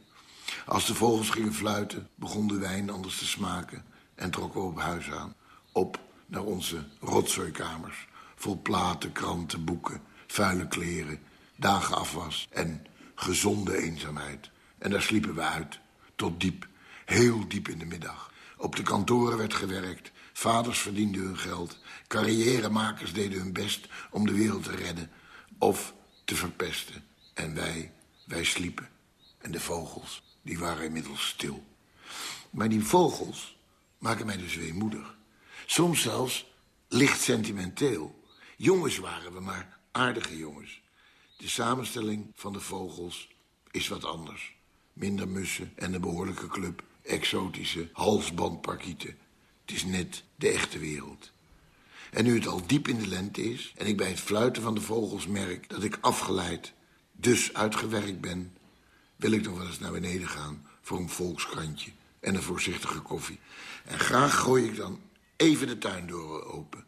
Als de vogels gingen fluiten, begon de wijn anders te smaken... en trokken we op huis aan. Op naar onze rotzooikamers. Vol platen, kranten, boeken, vuile kleren, dagen afwas en gezonde eenzaamheid. En daar sliepen we uit, tot diep, heel diep in de middag. Op de kantoren werd gewerkt, vaders verdienden hun geld... carrièremakers deden hun best om de wereld te redden... of te verpesten. En wij, wij sliepen. En de vogels, die waren inmiddels stil. Maar die vogels maken mij dus weemoedig. Soms zelfs licht sentimenteel. Jongens waren we, maar aardige jongens. De samenstelling van de vogels is wat anders. Minder mussen en een behoorlijke club exotische halsbandparkieten. Het is net de echte wereld. En nu het al diep in de lente is... en ik bij het fluiten van de vogels merk dat ik afgeleid... dus uitgewerkt ben... wil ik nog wel eens naar beneden gaan voor een volkskrantje... en een voorzichtige koffie. En graag gooi ik dan even de tuindeuren open.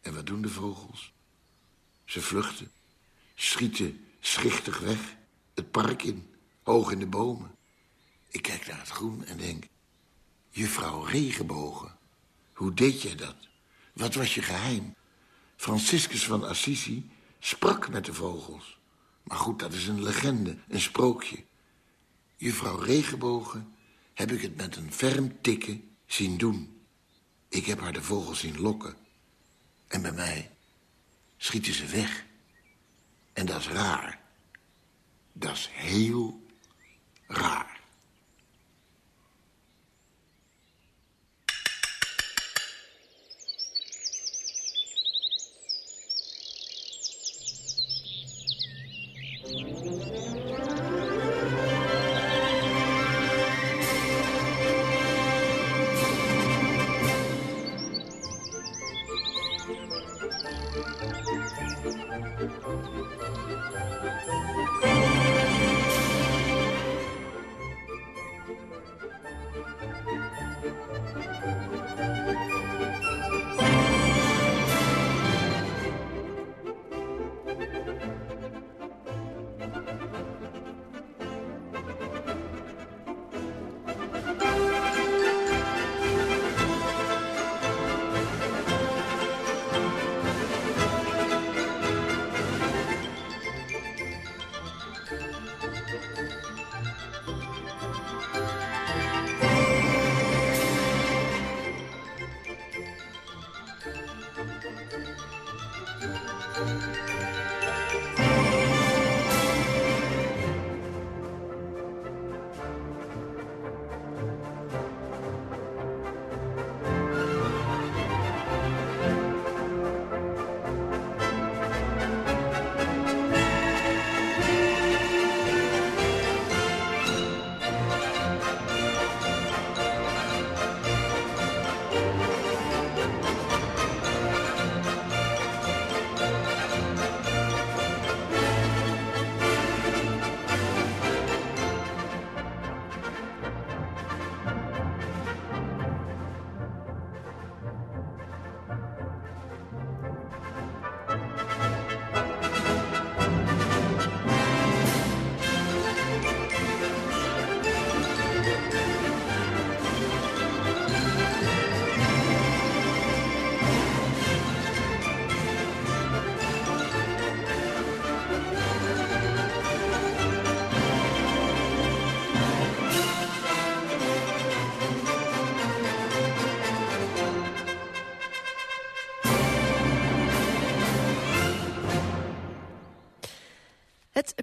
En wat doen de vogels? Ze vluchten, schieten schichtig weg, het park in, hoog in de bomen. Ik kijk naar het groen en denk... Juffrouw Regenbogen, hoe deed jij dat? Wat was je geheim? Franciscus van Assisi sprak met de vogels. Maar goed, dat is een legende, een sprookje. Juffrouw Regenbogen heb ik het met een ferm tikken zien doen. Ik heb haar de vogels zien lokken. En bij mij schieten ze weg. En dat is raar. Dat is heel raar.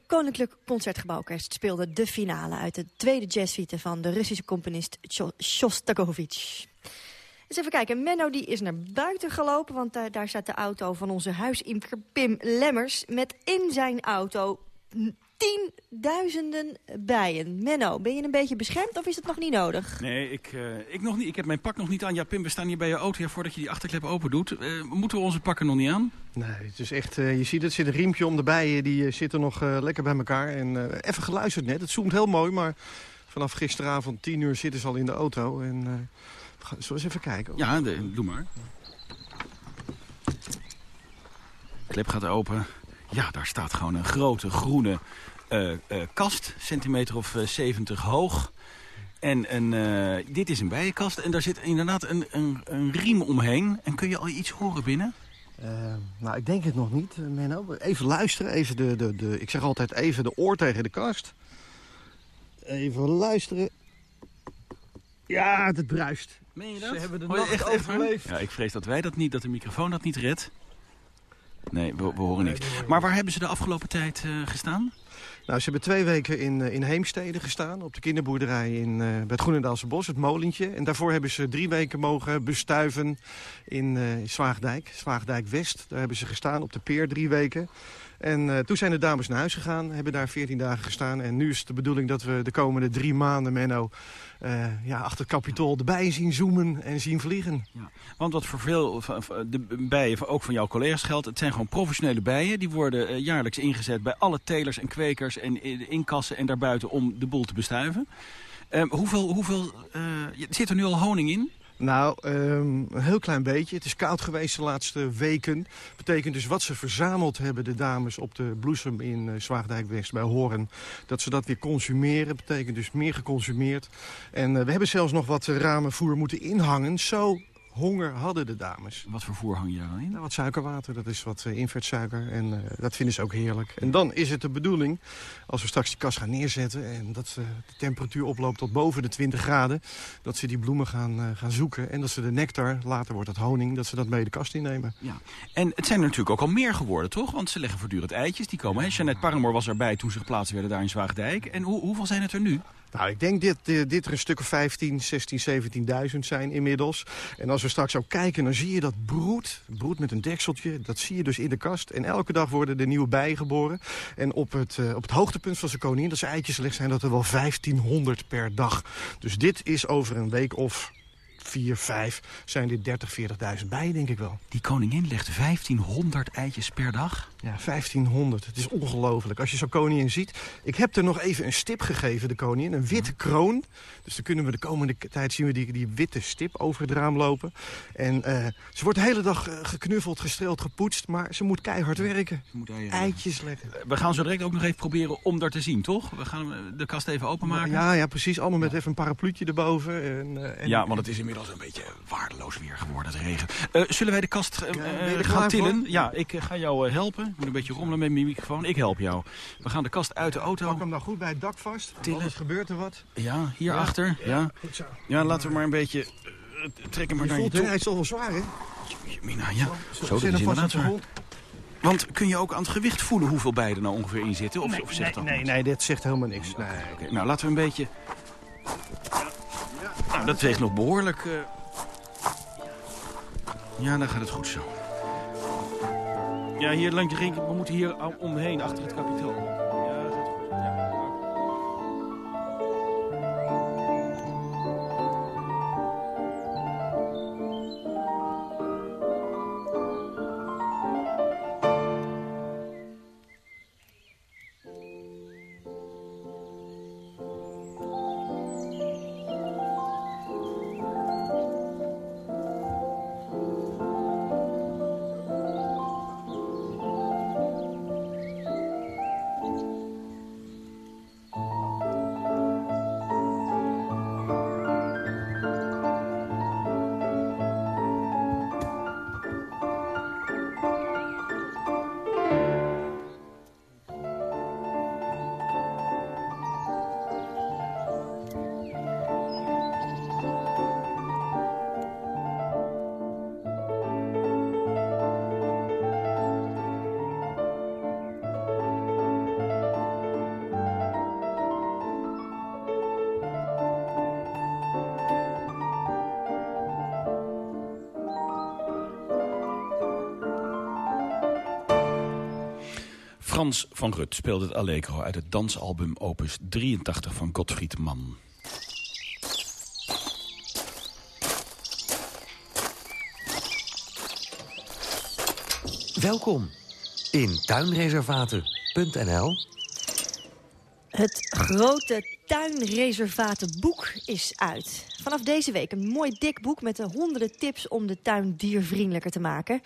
Koninklijk Concertgebouworkest speelde de finale uit de tweede jazzsuite van de Russische componist Shostakovich. Eens even kijken, Menno die is naar buiten gelopen, want daar, daar staat de auto van onze huisimker Pim Lemmers met in zijn auto tienduizenden bijen. Menno, ben je een beetje beschermd of is het nog niet nodig? Nee, ik, uh, ik nog niet. Ik heb mijn pak nog niet aan. Ja, Pim, we staan hier bij je auto hier voordat je die achterklep open doet. Uh, moeten we onze pakken nog niet aan? Nee, het is echt, uh, je ziet het, zit een riempje om de bijen. Die zitten nog lekker bij elkaar. En even geluisterd net. Het zoemt heel mooi, maar Vanaf gisteravond 10 uur zitten ze al in de auto. En, uh, zullen we eens even kijken? Ja, de, doe maar. Klep gaat open. Ja, daar staat gewoon een grote groene uh, uh, kast. Centimeter of 70 hoog. En een, dit is een bijenkast. En daar zit inderdaad een, een, een riem omheen. En kun je al iets horen binnen? Uh, nou, ik denk het nog niet, Menno. Even luisteren, even de, de, de, ik zeg altijd even de oor tegen de kast. Even luisteren. Ja, het bruist. Meen je dat? Ze hebben de nacht echt, overleefd. Ja, ik vrees dat wij dat niet, dat de microfoon dat niet redt. Nee, we, horen niks. Maar waar hebben ze de afgelopen tijd uh, gestaan? Nou, ze hebben twee weken in, in Heemstede gestaan, op de kinderboerderij in, uh, bij het Groenendaalse Bos, het molentje. En daarvoor hebben ze drie weken mogen bestuiven in Zwaagdijk, Zwaagdijk West. Daar hebben ze gestaan op de peer drie weken. En toen zijn de dames naar huis gegaan, hebben daar 14 dagen gestaan. En nu is het de bedoeling dat we de komende drie maanden, Menno, ja, achter het kapitool de bijen zien zoomen en zien vliegen. Ja, want wat voor veel de bijen, ook van jouw collega's geldt, het zijn gewoon professionele bijen. Die worden jaarlijks ingezet bij alle telers en kwekers en inkassen en daarbuiten om de boel te bestuiven. hoeveel, hoeveel zit er nu al honing in? Nou, um, een heel klein beetje. Het is koud geweest de laatste weken. Betekent dus wat ze verzameld hebben, de dames, op de bloesem in uh, Zwaagdijk West bij Horen. Dat ze dat weer consumeren. Betekent dus meer geconsumeerd. En uh, we hebben zelfs nog wat ramenvoer moeten inhangen. Zo honger hadden de dames. Wat voor voer hang je daar dan in? Nou, wat suikerwater, dat is wat uh, invertsuiker. En uh, dat vinden ze ook heerlijk. En dan is het de bedoeling, als we straks die kast gaan neerzetten... en dat uh, de temperatuur oploopt tot boven de 20 graden... dat ze die bloemen gaan, gaan zoeken. En dat ze de nectar, later wordt het honing, dat ze dat mee de kast innemen. Ja. En het zijn er natuurlijk ook al meer geworden, toch? Want ze leggen voortdurend eitjes, die komen. Hè? Jeannette Paramoor was erbij toen ze geplaatst werden daar in Zwaagdijk. En hoe, hoeveel zijn het er nu? Nou, ik denk dit, dit, er een stuk of 15, 16, 17.000 zijn inmiddels. En als we straks ook kijken, dan zie je dat broed. Broed met een dekseltje, dat zie je dus in de kast. En elke dag worden er nieuwe bijen geboren. En op het, uh, op het hoogtepunt van zijn koningin, dat ze eitjes legt, zijn dat er wel 1500 per dag. Dus dit is over een week of vier, vijf, zijn dit 30, 40.000 bijen, denk ik wel. Die koningin legt 1500 eitjes per dag? Ja, 1500. Het is ongelooflijk. Als je zo'n koningin ziet. Ik heb er nog even een stip gegeven, de koningin. Een witte kroon. Dus dan kunnen we de komende tijd zien we die, die witte stip over het raam lopen. En uh, ze wordt de hele dag geknuffeld, gestreeld, gepoetst. Maar ze moet keihard werken. Ze moet Eitjes leggen. We gaan zo direct ook nog even proberen om daar te zien, toch? We gaan de kast even openmaken. Ja, ja precies. Allemaal met even een parapluutje erboven. En, uh, en... Ja, want het is inmiddels een beetje waardeloos weer geworden, het regen. Uh, zullen wij de kast uh, ja, gaan tillen? Voor? Ja, ik ga jou helpen. Ik moet een beetje rommelen met mijn microfoon. Ik help jou. We gaan de kast uit de auto. Pak hem nou goed bij het dak vast. Tillen. Anders gebeurt er wat. Ja, hierachter. Ja, ja. Goed zo. ja, laten we maar een beetje... Uh, trekken maar je naar voelt je toe. Hij is toch wel zwaar, hè? Mina, ja. Zo, zo, zo dat is inderdaad zwaar. Want kun je ook aan het gewicht voelen hoeveel er nou ongeveer in zitten? Of, nee, of zegt nee, dat nee, nee, dit zegt helemaal niks. Nee, nee. okay. Nou, laten we een beetje... Nou, dat weegt nog behoorlijk... Uh... Ja, dan gaat het goed zo. Ja, hier langs de ring, we moeten hier omheen, achter het kapitool. Frans van Rut speelde het Allegro uit het dansalbum Opus 83 van Gottfried Mann. Welkom in tuinreservaten.nl. Het grote Tuinreservatenboek is uit. Vanaf deze week een mooi dik boek met de honderden tips om de tuin diervriendelijker te maken.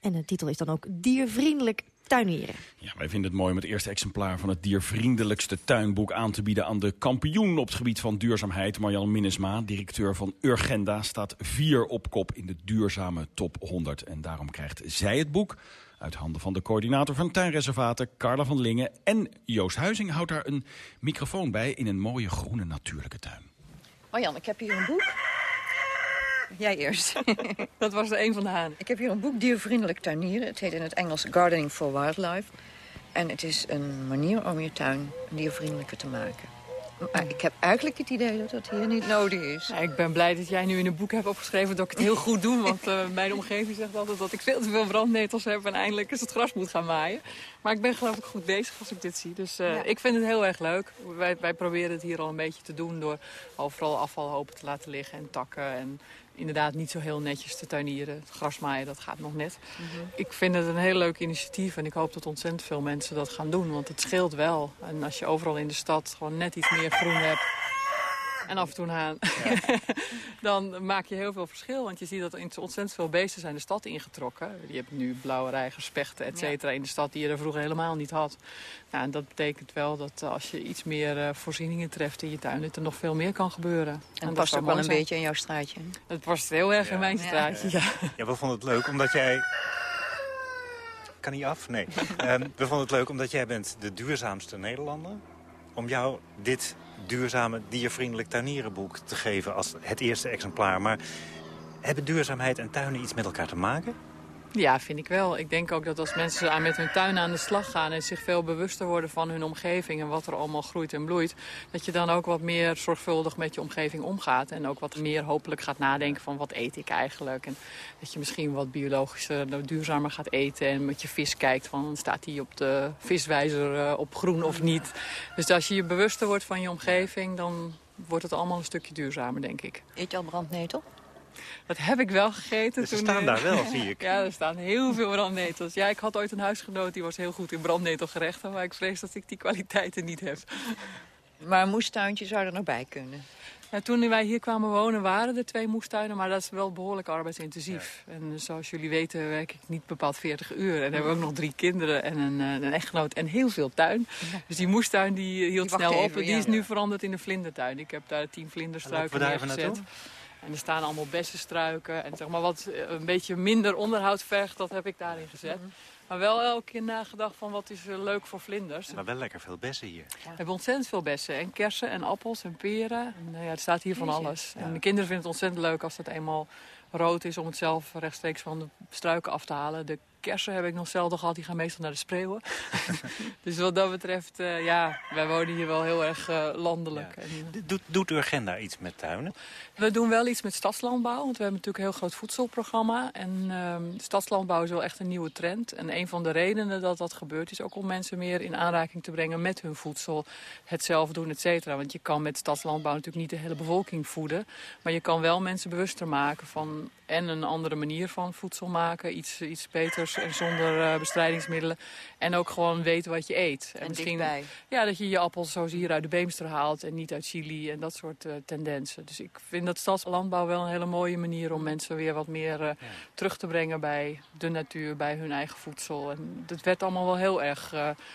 En de titel is dan ook Diervriendelijk tuinieren. Ja, wij vinden het mooi om het eerste exemplaar van het diervriendelijkste tuinboek aan te bieden aan de kampioen op het gebied van duurzaamheid. Marjan Minnesma, directeur van Urgenda, staat vier op kop in de duurzame top 100. En daarom krijgt zij het boek uit handen van de coördinator van tuinreservaten, Carla van Lingen. En Joost Huizing houdt daar een microfoon bij in een mooie groene natuurlijke tuin. Marjan, ik heb hier een boek. Jij eerst. Dat was er een van de haan. Ik heb hier een boek Diervriendelijk tuinieren. Het heet in het Engels Gardening for Wildlife. En het is een manier om je tuin diervriendelijker te maken. Maar ik heb eigenlijk het idee dat dat hier niet nodig is. Ja, ik ben blij dat jij nu in een boek hebt opgeschreven dat ik het heel goed doe. Want uh, mijn omgeving zegt altijd dat ik veel te veel brandnetels heb... en eindelijk eens het gras moet gaan maaien. Maar ik ben geloof ik goed bezig als ik dit zie. Dus uh, ja. ik vind het heel erg leuk. Wij, wij proberen het hier al een beetje te doen... door overal afvalhopen te laten liggen en takken... En inderdaad niet zo heel netjes te tuinieren. Het grasmaaien, dat gaat nog net. Mm -hmm. Ik vind het een heel leuk initiatief en ik hoop dat ontzettend veel mensen dat gaan doen. Want het scheelt wel. En als je overal in de stad gewoon net iets meer groen hebt... en af en toe een haan, ja. dan maak je heel veel verschil. Want je ziet dat er ontzettend veel beesten zijn de stad ingetrokken. Je hebt nu blauwe reigers, spechten, et cetera, ja. in de stad die je er vroeger helemaal niet had. Nou, en dat betekent wel dat als je iets meer uh, voorzieningen treft in je tuin... dat er nog veel meer kan gebeuren. En, en dat past ook wel een zijn. beetje in jouw straatje. Het past heel erg ja. in mijn straatje, ja. Ja, we vonden het leuk omdat jij... Kan hij af? Nee. um, we vonden het leuk omdat jij bent de duurzaamste Nederlander. Om jou dit duurzame, diervriendelijk tuinierenboek te geven als het eerste exemplaar. Maar hebben duurzaamheid en tuinen iets met elkaar te maken? Ja, vind ik wel. Ik denk ook dat als mensen aan met hun tuin aan de slag gaan... en zich veel bewuster worden van hun omgeving en wat er allemaal groeit en bloeit... dat je dan ook wat meer zorgvuldig met je omgeving omgaat. En ook wat meer hopelijk gaat nadenken van wat eet ik eigenlijk. En dat je misschien wat biologischer, duurzamer gaat eten... en met je vis kijkt van staat die op de viswijzer op groen of niet. Dus als je je bewuster wordt van je omgeving... dan wordt het allemaal een stukje duurzamer, denk ik. Eet je al brandnetel? Dat heb ik wel gegeten. Ze toen, staan daar wel, zie ik. Ja, er staan heel veel brandnetels. Ja, ik had ooit een huisgenoot die was heel goed in brandnetelgerechten... maar ik vrees dat ik die kwaliteiten niet heb. Maar een moestuintje zou er nog bij kunnen? Ja, toen wij hier kwamen wonen waren er twee moestuinen, maar dat is wel behoorlijk arbeidsintensief. Ja. En zoals jullie weten werk ik niet bepaald 40 uur. En hebben we ook nog drie kinderen en een, een echtgenoot en heel veel tuin. Dus die moestuin die hield die snel even, op. En die is nu veranderd in een vlindertuin. Ik heb daar tien vlinderstruiken neergezet. En er staan allemaal bessenstruiken. En zeg maar wat een beetje minder onderhoud vergt, dat heb ik daarin gezet. Mm -hmm. Maar wel elke keer nagedacht van wat is leuk voor vlinders. Maar wel lekker veel bessen hier. Ja. We hebben ontzettend veel bessen. En kersen en appels en peren. En, ja, er staat hier van alles. Ja. En de kinderen vinden het ontzettend leuk als het eenmaal rood is... om het zelf rechtstreeks van de struiken af te halen. De kersen heb ik nog zelden gehad. Die gaan meestal naar de spreeuwen. dus wat dat betreft, uh, ja, wij wonen hier wel heel erg uh, landelijk. Ja. En, doet, doet uw agenda iets met tuinen? We doen wel iets met stadslandbouw. Want we hebben natuurlijk een heel groot voedselprogramma. En uh, stadslandbouw is wel echt een nieuwe trend. En een van de redenen dat dat gebeurt... is ook om mensen meer in aanraking te brengen met hun voedsel. Het zelf doen, et cetera. Want je kan met stadslandbouw natuurlijk niet de hele bevolking voeden. Maar je kan wel mensen bewuster maken van... en een andere manier van voedsel maken. Iets, iets beters en zonder uh, bestrijdingsmiddelen. En ook gewoon weten wat je eet. En, en misschien dichtbij. ja, dat je je appels zoals hier uit de Beemster haalt en niet uit Chili en dat soort uh, tendensen. Dus ik vind dat stadslandbouw wel een hele mooie manier om mensen weer wat meer uh, ja. terug te brengen bij de natuur, bij hun eigen voedsel. En dat werd allemaal wel heel erg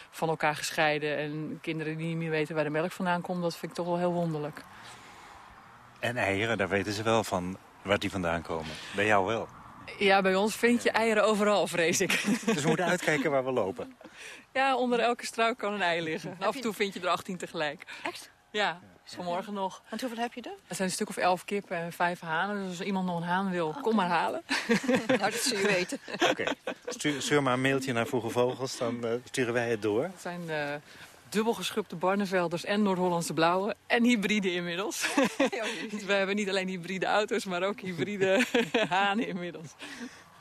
van elkaar gescheiden. En kinderen die niet meer weten waar de melk vandaan komt, dat vind ik toch wel heel wonderlijk. En eieren, daar weten ze wel van waar die vandaan komen. Bij jou wel. Ja, bij ons vind je eieren overal, vrees ik. Dus we moeten uitkijken waar we lopen. Ja, onder elke struik kan een ei liggen. Af en toe vind je er 18 tegelijk. Echt? Ja, vanmorgen nog. En hoeveel heb je er? Er zijn een stuk of elf kippen en vijf hanen. Dus als iemand nog een haan wil, oh, kom maar halen. nou, dat zul je weten. Oké, okay. stuur, stuur, maar een mailtje naar Vroege Vogels, dan uh, sturen wij het door. Het zijn... Uh, dubbelgeschubde Barnevelders en Noord-Hollandse blauwe. En hybride inmiddels. dus we hebben niet alleen hybride auto's, maar ook hybride hanen inmiddels.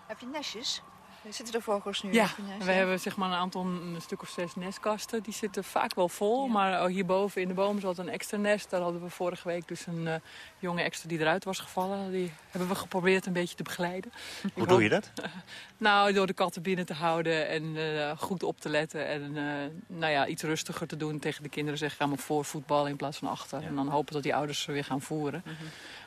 Heb je nestjes? Zitten de vogels nu Ja, hun nest? we hebben zeg maar een aantal, een stuk of zes nestkasten. Die zitten vaak wel vol, maar hierboven in de boom zat een extra nest. Daar hadden we vorige week dus een eh, jonge extra die eruit was gevallen. Die hebben we geprobeerd een beetje te begeleiden. Hoe Ik doe je dat? Nou, door de katten binnen te houden en eh, goed op te letten. En eh, nou ja, iets rustiger te doen tegen de kinderen. Zeggen, ga maar voor voetballen in plaats van achter. En dan hopen dat die ouders ze weer gaan voeren.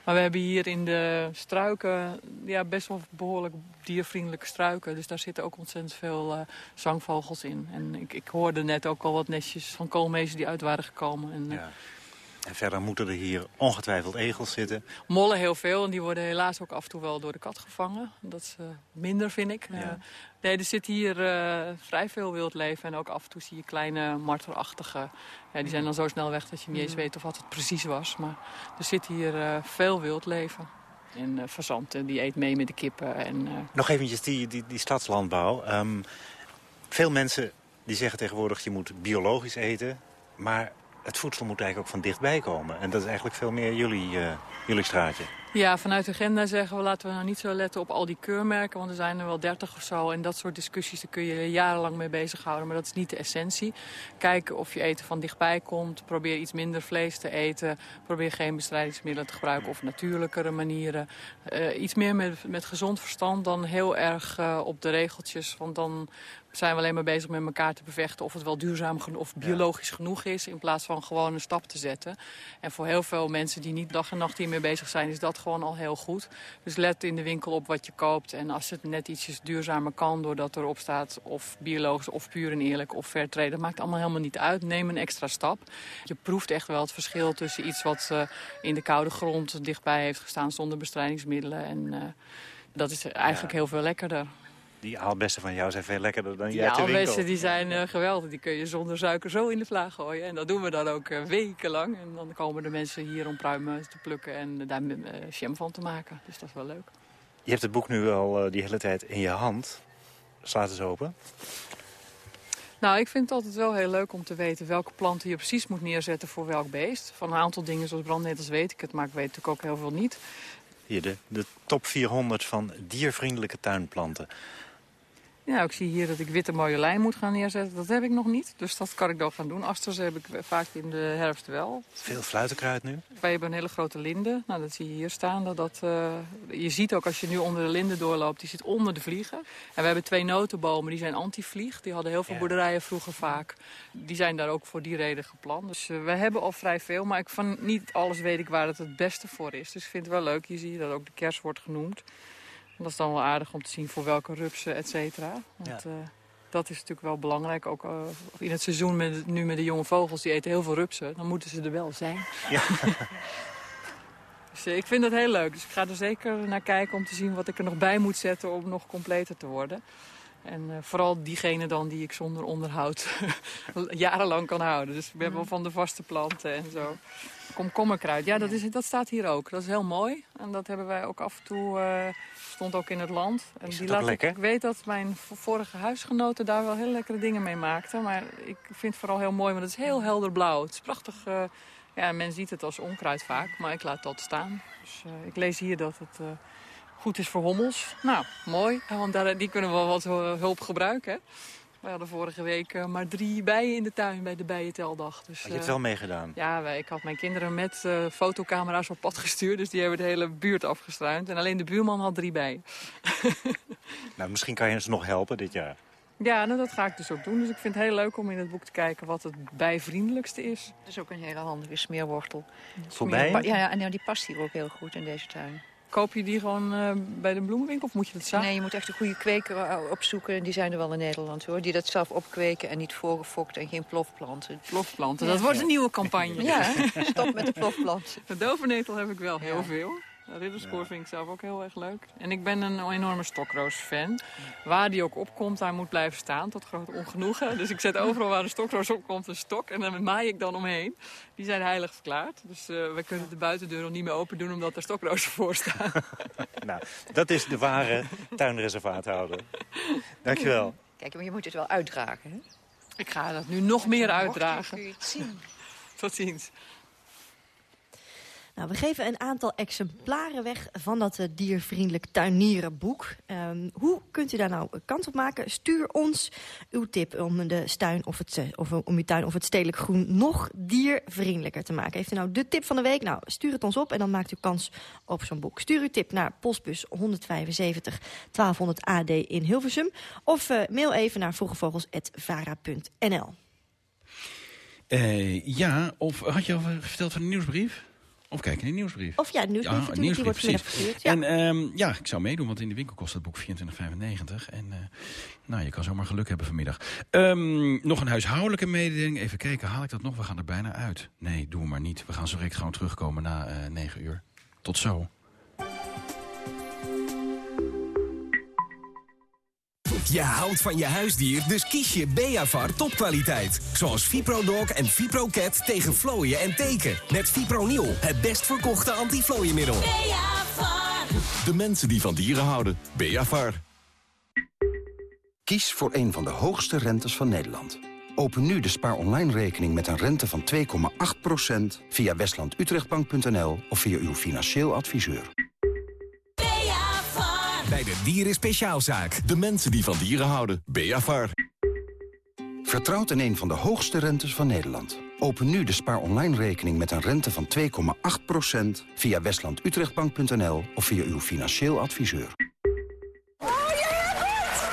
Maar we hebben hier in de struiken ja, best wel behoorlijk diervriendelijke struiken. Dus daar zitten ook ontzettend veel eh, zangvogels in. En ik, ik hoorde net ook al wat nestjes van koolmezen die uit waren gekomen. En, eh, En verder moeten er hier ongetwijfeld egels zitten. Mollen heel veel en die worden helaas ook af en toe wel door de kat gevangen. Dat is minder, vind ik. Ja. Eh, nee, er zit hier eh, vrij veel wildleven en ook af en toe zie je kleine marterachtige. Die zijn dan zo snel weg dat je niet eens weet of wat het precies was. Maar er zit hier eh, veel wildleven. En uh, fazanten, die eet mee met de kippen. En, Nog eventjes die, die, die stadslandbouw. Ehm, veel mensen die zeggen tegenwoordig je moet biologisch eten. Maar het voedsel moet eigenlijk ook van dichtbij komen. En dat is eigenlijk veel meer jullie, eh, jullie straatje. Ja, vanuit de agenda zeggen we laten we nou niet zo letten op al die keurmerken. Want er zijn er wel dertig of zo. En dat soort discussies, daar kun je jarenlang mee bezighouden. Maar dat is niet de essentie. Kijken of je eten van dichtbij komt. Probeer iets minder vlees te eten. Probeer geen bestrijdingsmiddelen te gebruiken of natuurlijkere manieren. Eh, iets meer met, met gezond verstand dan heel erg eh, op de regeltjes. Want dan zijn we alleen maar bezig met elkaar te bevechten... of het wel duurzaam genoeg of biologisch genoeg is... in plaats van gewoon een stap te zetten. En voor heel veel mensen die niet dag en nacht hiermee bezig zijn... is dat gewoon al heel goed. Dus let in de winkel op wat je koopt. En als het net ietsjes duurzamer kan doordat erop staat... of biologisch of puur en eerlijk of fairtrade... dat maakt allemaal helemaal niet uit. Neem een extra stap. Je proeft echt wel het verschil tussen iets wat eh, in de koude grond... dichtbij heeft gestaan zonder bestrijdingsmiddelen. En eh, dat is eigenlijk heel veel lekkerder. Die aalbessen van jou zijn veel lekkerder dan Die jij de winkel. aalbessen die zijn eh, geweldig. Die kun je zonder suiker zo in de vlaag gooien. En dat doen we dan ook eh, wekenlang. En dan komen de mensen hier om pruimen te plukken en daar eh, jam van te maken. Dus dat is wel leuk. Je hebt het boek nu al die hele tijd in je hand. Slaat eens open. Nou, ik vind het altijd wel heel leuk om te weten welke planten je precies moet neerzetten voor welk beest. Van een aantal dingen zoals brandnetels weet ik het, maar ik weet natuurlijk ook heel veel niet. Hier, de, de top 400 van diervriendelijke tuinplanten. Ja, ik zie hier dat ik witte marjolein moet gaan neerzetten. Dat heb ik nog niet, dus dat kan ik dan gaan doen. Asters heb ik vaak in de herfst wel. Veel fluitenkruid nu. Wij hebben een hele grote linde. Nou, dat zie je hier staan. Dat, dat, eh, je ziet ook als je nu onder de linde doorloopt, die zit onder de vliegen. En we hebben twee notenbomen, die zijn anti-vlieg. Die hadden heel veel boerderijen vroeger vaak. Die zijn daar ook voor die reden geplant. Dus uh, we hebben al vrij veel, maar ik van niet alles weet ik waar het het beste voor is. Dus ik vind het wel leuk. Hier zie je dat ook de kers wordt genoemd. En dat is dan wel aardig om te zien voor welke rupsen, et cetera. Want, Ja. uh, dat is natuurlijk wel belangrijk. Ook uh, in het seizoen met, nu met de jonge vogels, die eten heel veel rupsen. Dan moeten ze er wel zijn. Ja. dus uh, ik vind dat heel leuk. Dus ik ga er zeker naar kijken om te zien wat ik er nog bij moet zetten om nog completer te worden. En uh, vooral diegene dan die ik zonder onderhoud jarenlang kan houden. Dus we hebben wel van de vaste planten en zo. Komkommerkruid, ja, dat, is, dat staat hier ook. Dat is heel mooi. En dat hebben wij ook af en toe, uh, stond ook in het land. En is die laat ik, ik weet dat mijn vorige huisgenoten daar wel heel lekkere dingen mee maakten. Maar ik vind het vooral heel mooi, want het is heel helder blauw. Het is prachtig. Uh, ja, men ziet het als onkruid vaak, maar ik laat dat staan. Dus ik lees hier dat het goed is voor hommels. Nou, mooi, want daar, die kunnen wel wat hulp gebruiken. Hè? We hadden vorige week uh, maar drie bijen in de tuin bij de bijenteldag. Dus, je hebt wel meegedaan? Ja, wij, ik had mijn kinderen met uh, fotocamera's op pad gestuurd. Dus die hebben de hele buurt afgestruind. En alleen de buurman had drie bijen. nou, misschien kan je ze nog helpen dit jaar. Ja, nou, dat ga ik dus ook doen. Dus ik vind het heel leuk om in het boek te kijken wat het bijvriendelijkste is. Dat is ook een hele handige smeerwortel. Voor bijen? Ja, ja, en die past hier ook heel goed in deze tuin. Koop je die gewoon uh, bij de bloemenwinkel of moet je dat zelf? Nee, je moet echt een goede kweker opzoeken. Die zijn er wel in Nederland hoor. Die dat zelf opkweken en niet voorgefokt en geen plofplanten. Plofplanten, ja. dat wordt een nieuwe campagne. ja, stop met de plofplanten. De dovennetel heb ik wel heel veel. Ridderspoor ja. vind ik zelf ook heel erg leuk. En ik ben een enorme stokroos-fan. Waar die ook opkomt, daar moet blijven staan, tot groot ongenoegen. Dus ik zet overal waar de stokroos opkomt een stok en dan maai ik dan omheen. Die zijn heilig verklaard. Dus uh, we kunnen de buitendeur nog niet meer open doen omdat er stokrozen voor staan. nou, dat is de ware tuinreservaathouder. Dankjewel. Kijk, maar je moet het wel uitdragen, hè? Ik ga dat nu nog meer uitdragen. Kun je het zien. Tot ziens. Nou, we geven een aantal exemplaren weg van dat uh, diervriendelijk tuinierenboek. Um, hoe kunt u daar nou kans op maken? Stuur ons uw tip om, de tuin of, het, of om uw tuin of het stedelijk groen nog diervriendelijker te maken. Heeft u nou de tip van de week? Nou, stuur het ons op en dan maakt u kans op zo'n boek. Stuur uw tip naar postbus 175 1200 AD in Hilversum. Of uh, mail even naar vroegevogels.vara.nl. Ja, of had je al verteld van de nieuwsbrief? Of kijk in de nieuwsbrief. Of ja, de nieuwsbrief, ja, nieuwsbrief die wordt precies. Ja. En um, ja, ik zou meedoen, want in de winkel kost het boek 24,95. En uh, nou, je kan zomaar geluk hebben vanmiddag. Um, nog een huishoudelijke mededeling. Even kijken, haal ik dat nog? We gaan er bijna uit. Nee, doen we maar niet. We gaan zo direct gewoon terugkomen na uh, 9 uur. Tot zo. Je houdt van je huisdier, dus kies je Beavar topkwaliteit. Zoals ViproDog en ViproCat tegen vlooien en teken. Met Fipronil, het best verkochte antiflooienmiddel. Beavar. De mensen die van dieren houden. Beavar. Kies voor een van de hoogste rentes van Nederland. Open nu de spaar online rekening met een rente van 2,8% via westlandutrechtbank.nl of via uw financieel adviseur. Bij de Dieren Speciaalzaak. De mensen die van dieren houden. Beavar. Vertrouwt in een van de hoogste rentes van Nederland. Open nu de spaar online rekening met een rente van 2,8% via westlandutrechtbank.nl of via uw financieel adviseur. Oh, je hebt het!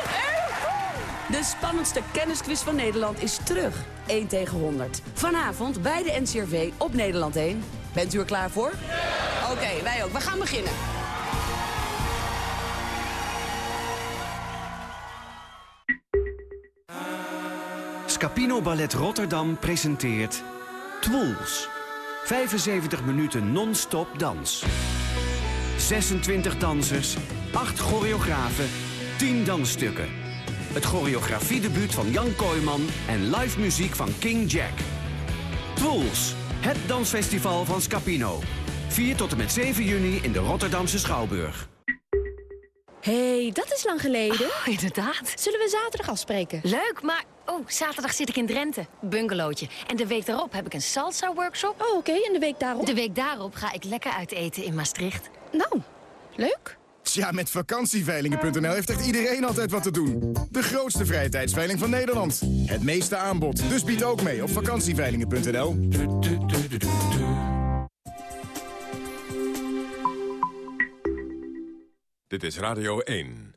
136.579 euro! De spannendste kennisquiz van Nederland is terug. 1 tegen 100. Vanavond bij de NCRV op Nederland 1. Bent u er klaar voor? Oké, wij ook. We gaan beginnen. Scapino Ballet Rotterdam presenteert Twools. 75 minuten non-stop dans. 26 dansers, 8 choreografen, 10 dansstukken. Het choreografiedebuut van Jan Kooijman en live muziek van King Jack. Twools, het dansfestival van Scapino. 4 tot en met 7 juni in de Rotterdamse Schouwburg. hey, dat is lang geleden. Oh, inderdaad. Zullen we zaterdag afspreken? Leuk, maar... Oh, zaterdag zit ik in Drenthe. Bungalowtje. En de week daarop heb ik een salsa-workshop. Oh, oké. En de week daarop? De week daarop ga ik lekker uit eten in Maastricht. Nou, leuk. Tja, met vakantieveilingen.nl heeft echt iedereen altijd wat te doen. De grootste vrije tijdsveiling van Nederland. Het meeste aanbod. Dus bied ook mee op vakantieveilingen.nl. Dit is Radio 1.